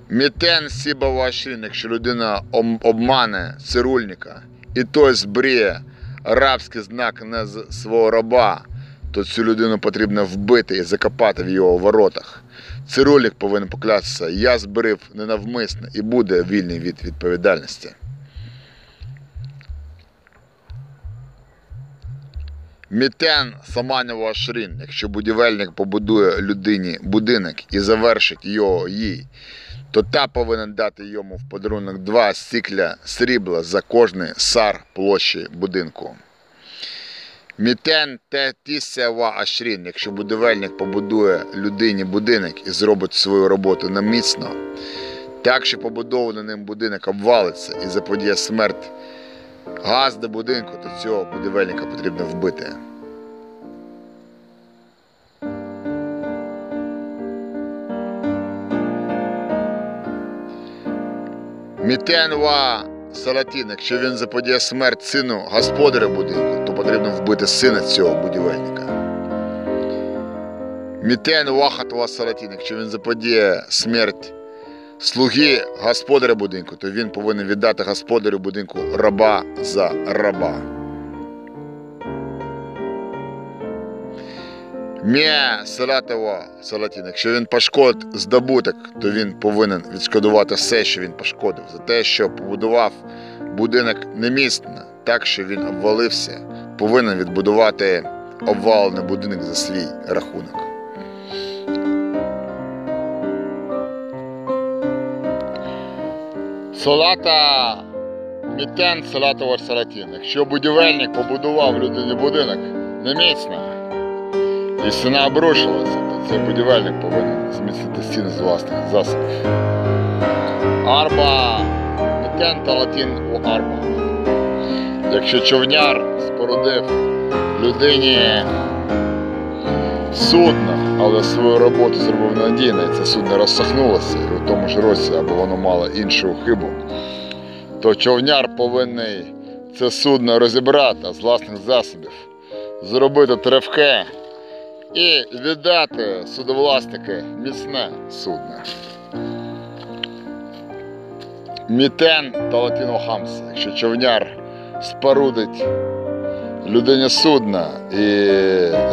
Мітен сібава шрін, якщо людина обмане цирульника, і той збріє рабський знак з свого раба, то цю людину потрібно вбити і закопати в його воротах. Цирулік повинен поклятися, я зберив ненавмисно і буде вільний від відповідальності. Мітен Саманєва Шрін, якщо будівельник побудує людині будинок і завершить його їй, то та повинен дати йому в подарунок два сікля срібла за кожний сар площі будинку. Мітен те тісева ашрін, якщо будівельник побудує людині будинок і зробить свою роботу наміцно, так що побудований ним будинок обвалиться і заподіє смерть газ до будинку, то цього будівельника потрібно вбити. Мітенва Салатін, якщо він заподіє смерть сину господаря будинку, то потрібно вбити сина цього будівельника. Мітен Вахатова Салатін, якщо він заподіє смерть слуги господаря будинку, то він повинен віддати господарю будинку раба за раба. Мє Салатова Салатін, якщо він пошкодить здобуток, то він повинен відшкодувати все, що він пошкодив, за те, що побудував будинок неміцно, так що він обвалився, повинен відбудувати обвалений будинок за свій рахунок. Солата Мітен Салатова Салатін. Якщо будівельник побудував людині будинок неміцно, і стіна обрушилася, то цей будівельник повинен зміцнити стіни з власних засобів. Арба Мітен та латін у арба. Якщо човняр спорудив людині судно, але свою роботу зробив надійно, і це судно розсахнулося і у тому ж році, або воно мало іншу хибу, то човняр повинен це судно розібрати з власних засобів, зробити тревке і віддати судовласники міцне судно. Мітен та Латіно Хамса, якщо човняр спорудить людині судна і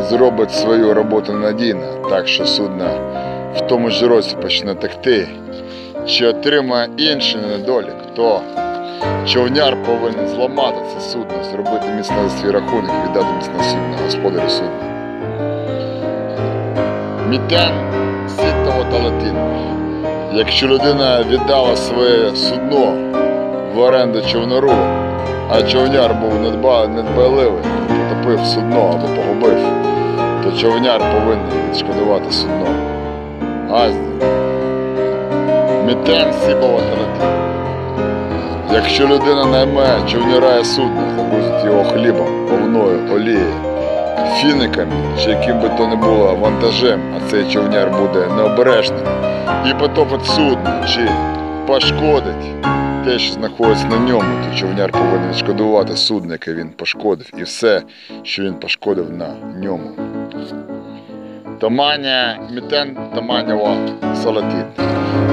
зробить свою роботу надійно, так що судно в тому ж році почне текти, чи отримає інший недолік, то човняр повинен зламати це судно, зробити міцне за свій рахунок і віддати міцне судно господарю судна. Мітен сітого та латину. Якщо людина віддала своє судно в оренду човнару, а човняр був недбайливий, потопив судно або погубив, то човняр повинен відшкодувати судно. Газді. Мітен сібова та латину. Якщо людина найме човняра і судно, загрузить його хлібом, повною, олією, фіниками чи яким би то не було вантажем, а цей човняр буде необережним і потопить судно чи пошкодить те, що знаходиться на ньому, то човняр повинен відшкодувати судно, яке він пошкодив, і все, що він пошкодив на ньому. Таманя мітен таманява салатін.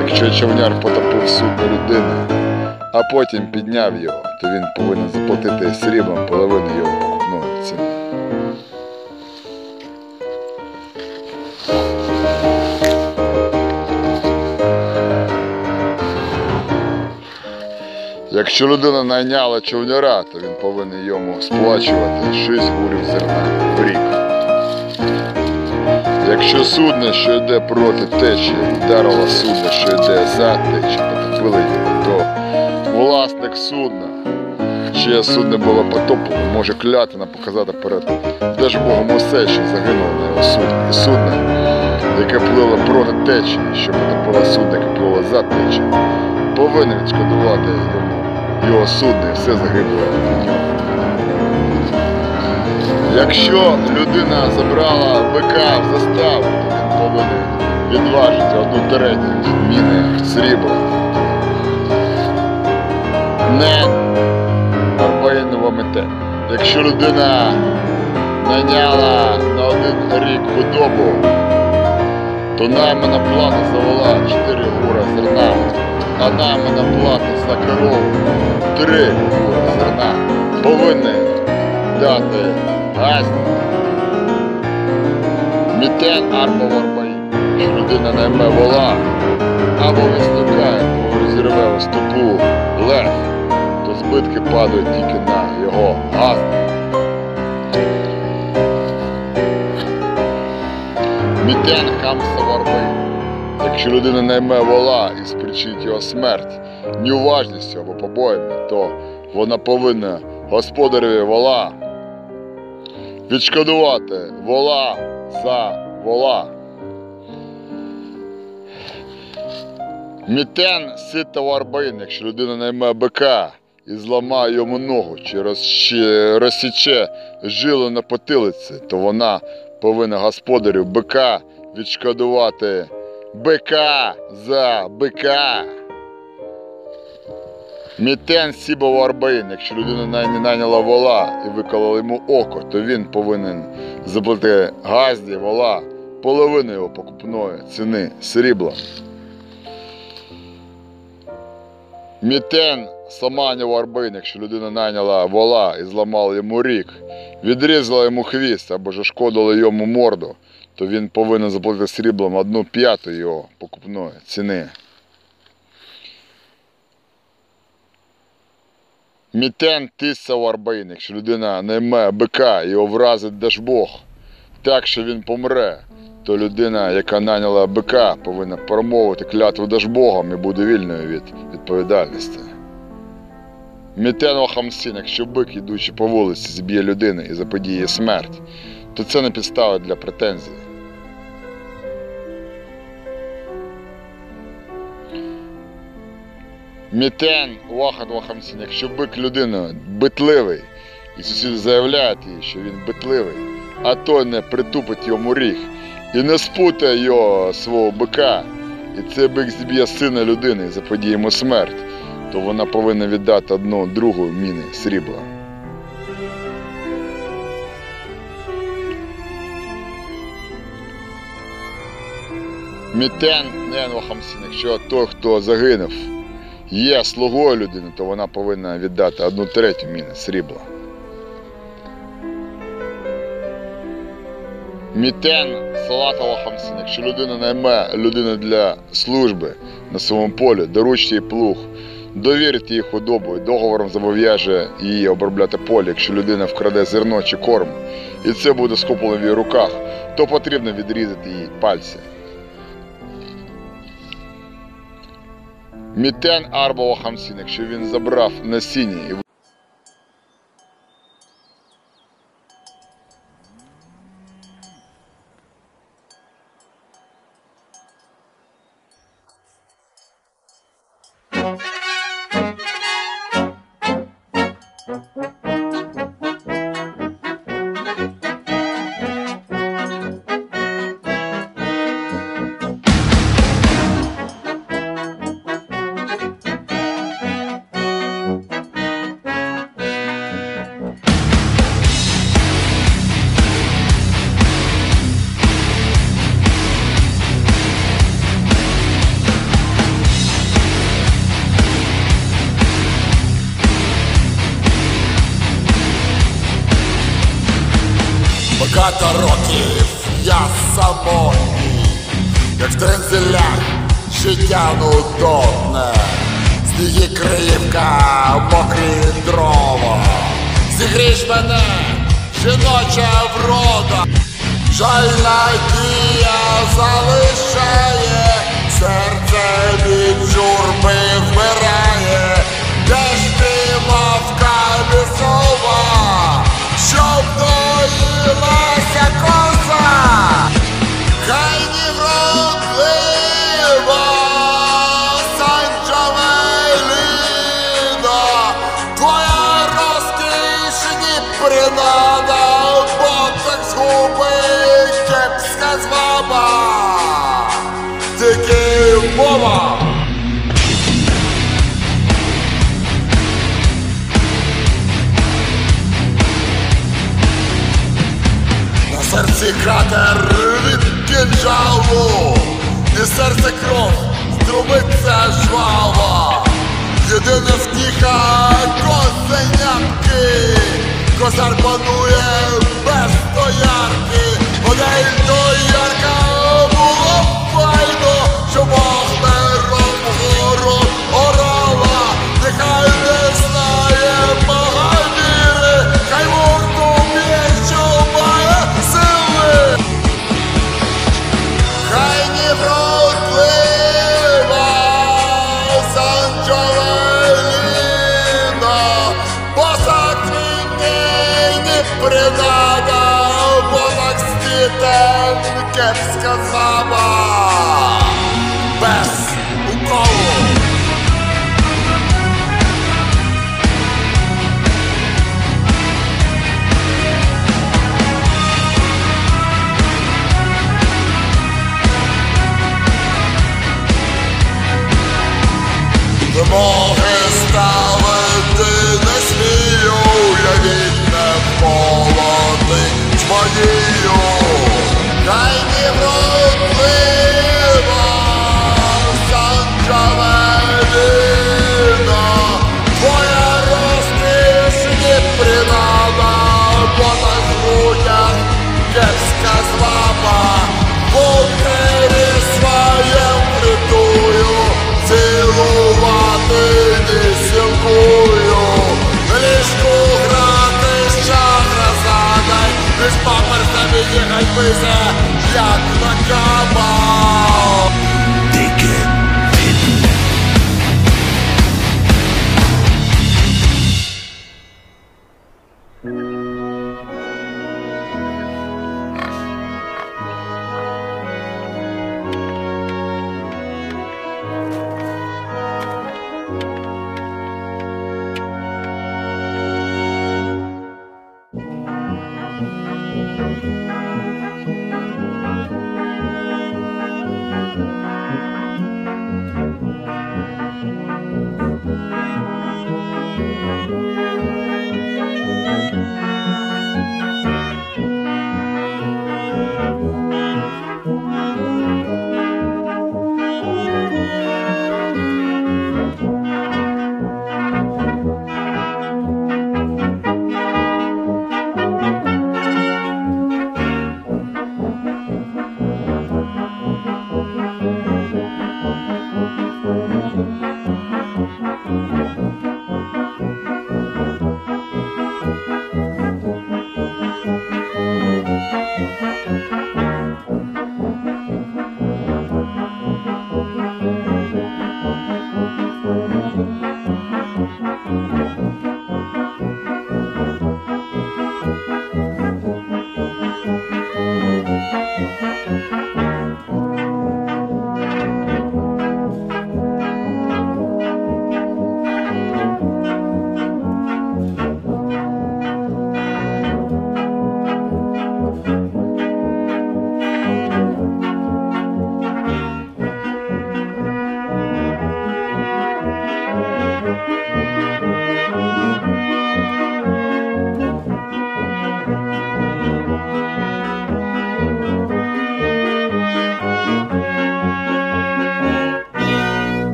Якщо човняр потопив судно людини, а потім підняв його, то він повинен заплатити сріблом половину його покупної ціни. Якщо людина найняла човняра, то він повинен йому сплачувати 6 гурів зерна в рік. Якщо судно, що йде проти течії, вдарило судно, що йде за течією, потопило його, то власник судна, чиє судно було потоплено, може клятина показати перед Держбогом усе, що загинуло на його судні. І судно, яке плило проти течії, що потопило судно, яке плило за течією, повинен відшкодувати йому його судно і все загибле в ньому. Якщо людина забрала бика в заставу, то він повинен відважити одну третю міни срібла. Не арбаїнова мете. Якщо людина найняла на один рік худобу, то наймана плата завела 4 гура зерна, а наймана плата за корову 3 гура зерна повинні дати газді. Мітен арба варбаї. Що людина найме вола або вистукає, або розірве у стопу лев, збитки падають тільки на його газд. Мітен хамса варби. Якщо людина найме вола і спричинить його смерть неуважністю або побоями, то вона повинна господареві вола відшкодувати вола за вола. Мітен сита варбин, якщо людина найме бика і зламає йому ногу чи розсіче жилу на потилиці, то вона повинна господарю бика відшкодувати бика за бика. Мітен сіба варбин, якщо людина най- найняла вола і виколола йому око, то він повинен заплатити газді вола половину його покупної ціни срібла. Мітен саманя варбин, якщо людина найняла вола і зламала йому рік, відрізала йому хвіст або ж шкодила йому морду, то він повинен заплатити сріблом одну п'яту його покупної ціни. Мітен тисса варбин, якщо людина найме бика і образить Дажбог так, що він помре, то людина, яка наняла бика, повинна промовити клятву Дажбогом і буде вільною від відповідальності. ميتين خمسين, якщо бик, ідучи по вулиці, зб'є людину і заподіє смерть, то це не підстава для претензій. ميتين واحد وخمسين, якщо бик людини битливий, і сусіди заявляють їй, що він битливий, а той не притупить йому ріг і не спутає його свого бика, і цей бик зб'є сина людини і заподіє йому смерть, то вона повинна віддати одну другу міни срібла. Мітен Ненвахамсін, якщо той, хто загинув, є слугою людини, то вона повинна віддати одну третю міни срібла. ميتين ثلاثة وخمسين, якщо людина найме людину для служби на своєму полі, доручить їй плуг, довірить їй худобу договором зобов'яже її обробляти поле, якщо людина вкраде зерно чи корм, і це буде схоплено в її руках, то потрібно відрізати їй пальці. ميتين أربعة وخمسين, якщо він забрав насіння і серці кратер від кінжалу і серце кров струбиться жвава Єдине втіха козенятки, козар панує без стоярки, Одей до ярка було файно, що Бог паперсами їхать писе, як на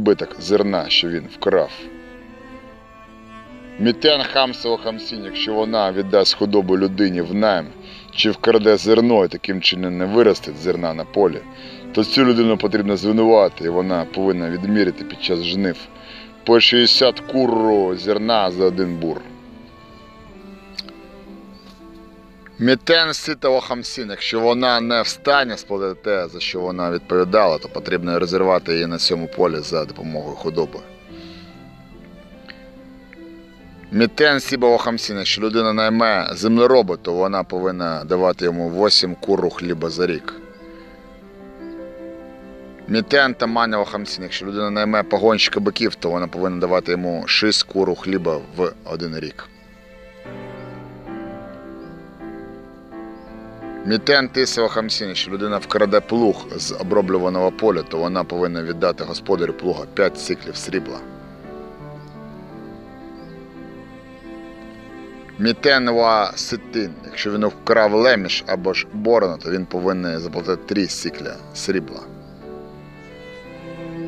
Биток зерна, що він вкрав. Мітен хамсово хамсінь, якщо вона віддасть худобу людині в найм, чи вкраде зерно і таким чином не виростить зерна на полі, то цю людину потрібно звинувати, і вона повинна відміряти під час жнив по 60 куру зерна за один бур. Мітен ситого хамсін, якщо вона не встане сплатити те, за що вона відповідала, то потрібно розірвати її на цьому полі за допомогою худоби. ميتين سبعة وخمسين, якщо людина найме землероба, то вона повинна давати йому 8 куру хліба за рік. ميتين ثمانية وخمسين, якщо людина найме погонщика биків, то вона повинна давати йому 6 куру хліба в один рік. ميتين تسعة وخمسين, якщо людина вкраде плуг з оброблюваного поля, то вона повинна віддати господарю плуга 5 сиклів срібла. ميتين ستين, якщо він вкрав леміш або ж борону, то він повинен заплатити 3 сикля срібла.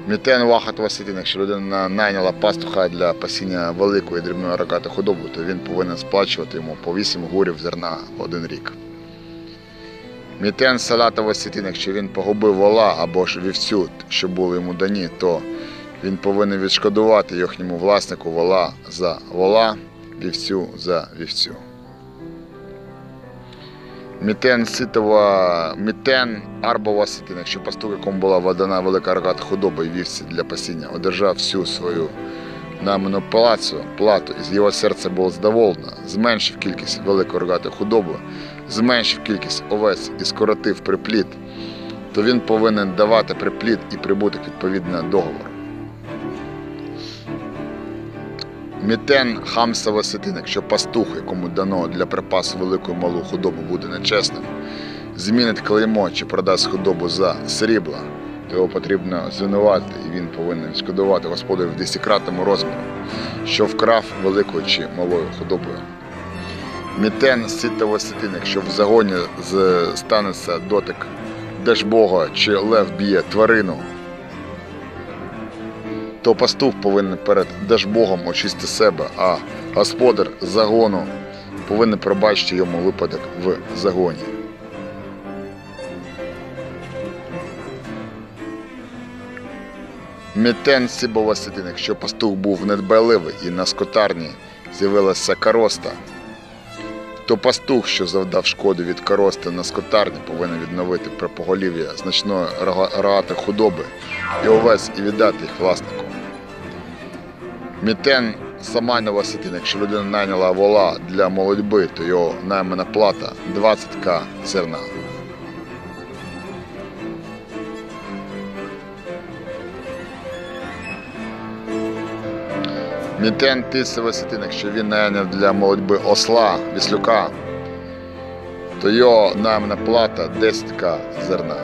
ميتين واحد وستين, якщо людина найняла пастуха для пасіння великої дрібної рогатої худоби, то він повинен сплачувати йому по 8 гурів зерна в один рік. ميتين ثلاثة وستين, якщо він погубив вола або ж вівцю, що були йому дані, то він повинен відшкодувати їхньому власнику вола за вола, вівцю за вівцю. Мітен ситова, мітен арбова ситина, якщо пастух, якому була видана велика рогата худоба і вівці для пасіння, одержав всю свою найману палацу, плату, і його серце було задоволено, зменшив кількість великої рогатої худоби, зменшив кількість овець і скоротив припліт, то він повинен давати припліт і прибуток відповідно договору. Мітен хамсова ситин, якщо пастух, якому дано для припасу велику і малу худобу буде нечесним, змінить клеймо чи продасть худобу за срібла, то його потрібно звинувати, і він повинен шкодувати господарю в десятикратному розмірі, що вкрав великою чи малою худобою. Мітен ситого ситин, якщо в загоні станеться дотик Держбога чи лев б'є тварину, то пастух повинен перед Держбогом очистити себе, а господар загону повинен пробачити йому випадок в загоні. Мітен сібова ситин, якщо пастух був недбайливий і на скотарні з'явилася короста, то пастух, що завдав шкоду від корости на скотарні, повинен відновити при поголів'я значної рога- худоби і овець і віддати їх власнику. Мітен самайнова сітина, якщо людина найняла вола для молодьби, то його наймана плата 20к зерна. Мітен тисова ситина, якщо він найняв для молодьби осла, віслюка, то його наймана плата 10к зерна.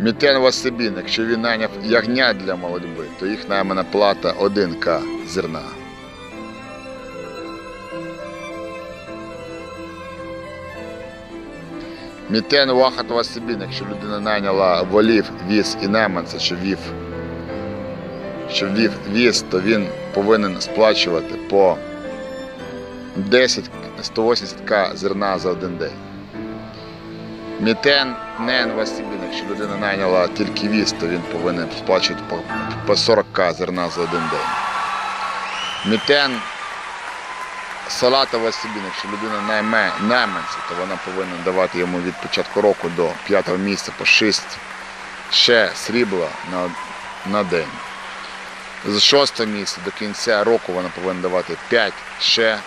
Мітен Васибін, якщо він найняв ягня для молодьби, то їх наймана плата 1к зерна. Мітен Вахат Васибін, якщо людина найняла волів, віз і найманця, що вів, що вів віз, то він повинен сплачувати по 10 180к зерна за один день. Мітен Нен Васибін, якщо людина найняла тільки віз, то він повинен сплачувати по, по 40к зерна за один день. Мітен Салата Васибін, якщо людина найме найманця, то вона повинна давати йому від початку року до п'ятого місяця по 6 ще срібла на, на день. З шостого місяця до кінця року вона повинна давати 5 ще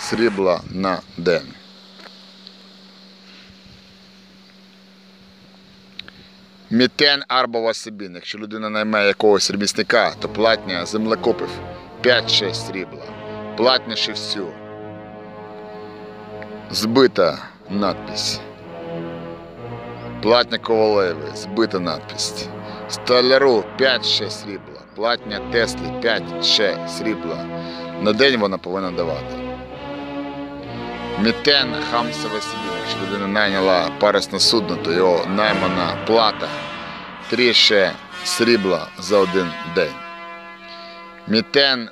срібла на день. Мітен Арба Васибін, якщо людина найме якогось ремісника, то платня землекопів 5-6 срібла. Платня шевцю. Збита надпись. Платня ковалеві, збита надпись. Столяру 5-6 срібла. Платня Теслі 5-6 срібла. На день вона повинна давати. Мітен Хамсове Сибір. Якщо людина найняла парусне судно, то його наймана плата 3 ще срібла за один день. Мітен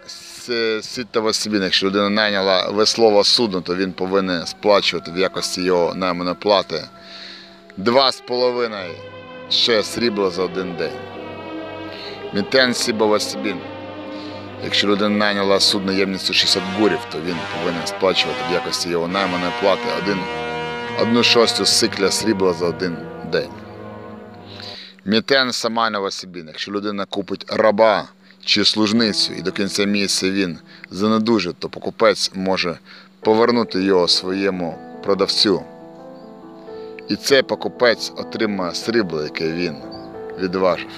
С- Ситова Сибін. Якщо людина найняла веслове судно, то він повинен сплачувати в якості його найманої плати 2,5 ще срібла за один день. Мітен Сібова Сибін. Якщо людина найняла судно ємністю 60 гурів, то він повинен сплачувати в якості його найманої плати одну шостю сикля срібла за один день. Мітен Самайнова Сибін. Якщо людина купить раба чи служницю і до кінця місяця він занедужить, то покупець може повернути його своєму продавцю. І цей покупець отримає срібло, яке він відважив.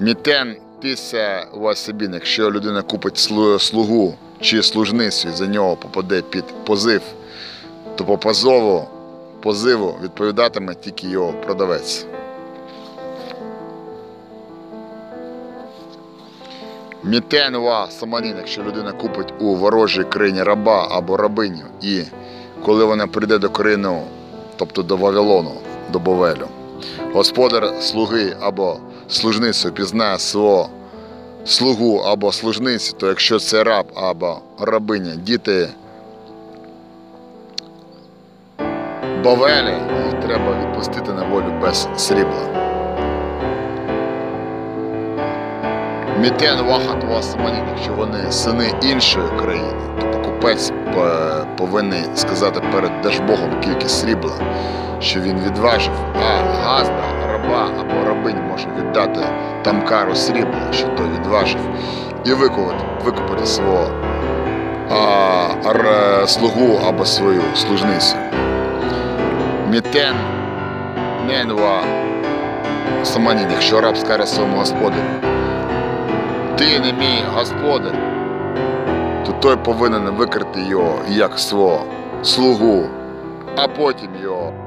Мітен після Васибін, якщо людина купить слу- слугу чи служницю і за нього попаде під позив, то по позову, позиву відповідатиме тільки його продавець. Мітен ва саманін, якщо людина купить у ворожій країні раба або рабиню, і коли вона прийде до країни, тобто до Вавилону, до Бовелю, господар слуги або служницю пізнає свого слугу або служницю, то якщо це раб або рабиня, діти Бавелі, їх треба відпустити на волю без срібла. Мітен Вахат Васаманін, якщо вони сини іншої країни, то покупець е, повинен сказати перед Держбогом кількість срібла, що він відважив, а газда, раба або рабинь може віддати тамкару срібла, що той відважив, і викупити, свого а, слугу або свою служницю. Мітен Ненва Саманін, якщо раб скаже своєму господарю, ти не мій господар, то той повинен викрити його як свого слугу, а потім його.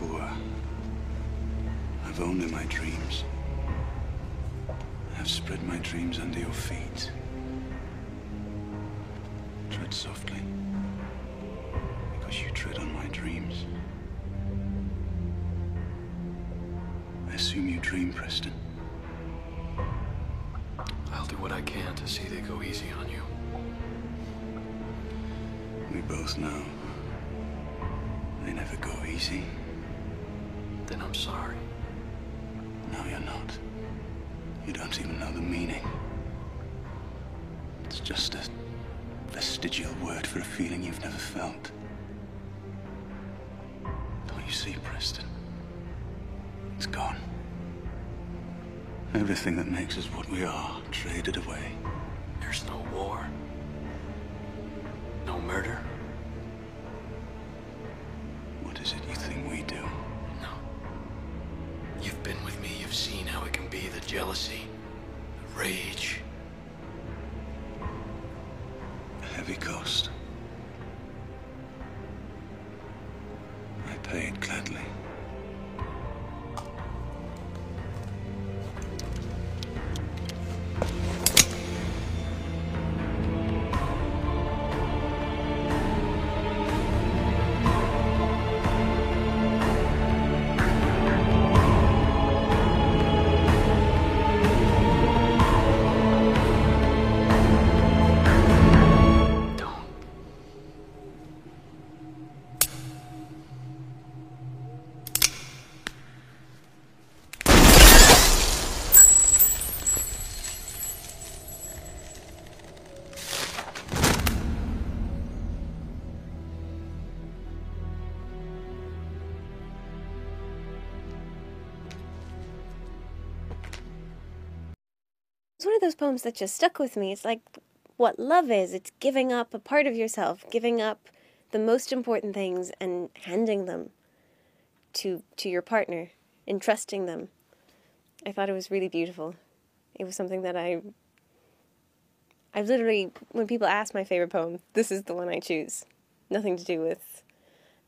Poor, I've only my dreams. I've spread my dreams under your feet. Tread softly, because you tread on my dreams. I assume you dream, Preston. I'll do what I can to see they go easy on you. We both know they never go easy. Then I'm sorry. No, you're not. You don't even know the meaning. It's just a vestigial word for a feeling you've never felt. Don't you see, Preston? It's gone. Everything that makes us what we are traded away. Of those poems that just stuck with me. It's like what love is it's giving up a part of yourself, giving up the most important things and handing them to to your partner, entrusting them. I thought it was really beautiful. It was something that I I've literally when people ask my favorite poem, this is the one I choose. Nothing to do with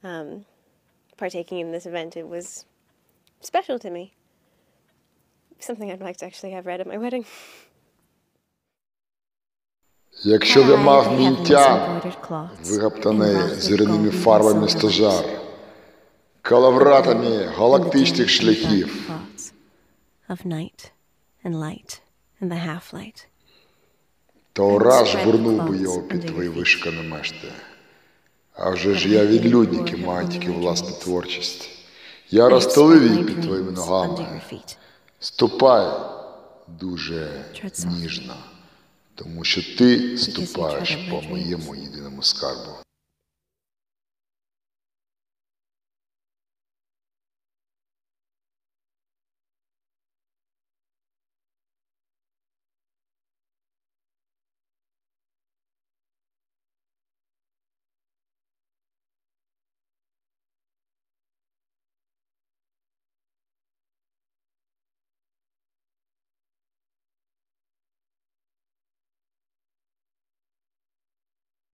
um, partaking in this event. It was special to me. Something I'd like to actually have read at my wedding. Якщо б мав мінтя, вигаптаний зірними фарбами стожар, калавратами галактичних шляхів, то раз бурнув би його під твої вишукані мешти. А вже ж я відлюдник і маю тільки власну творчість. Я розстелив її під твоїми ногами. Ступай дуже ніжно, тому що ти ступаєш по моєму єдиному скарбу.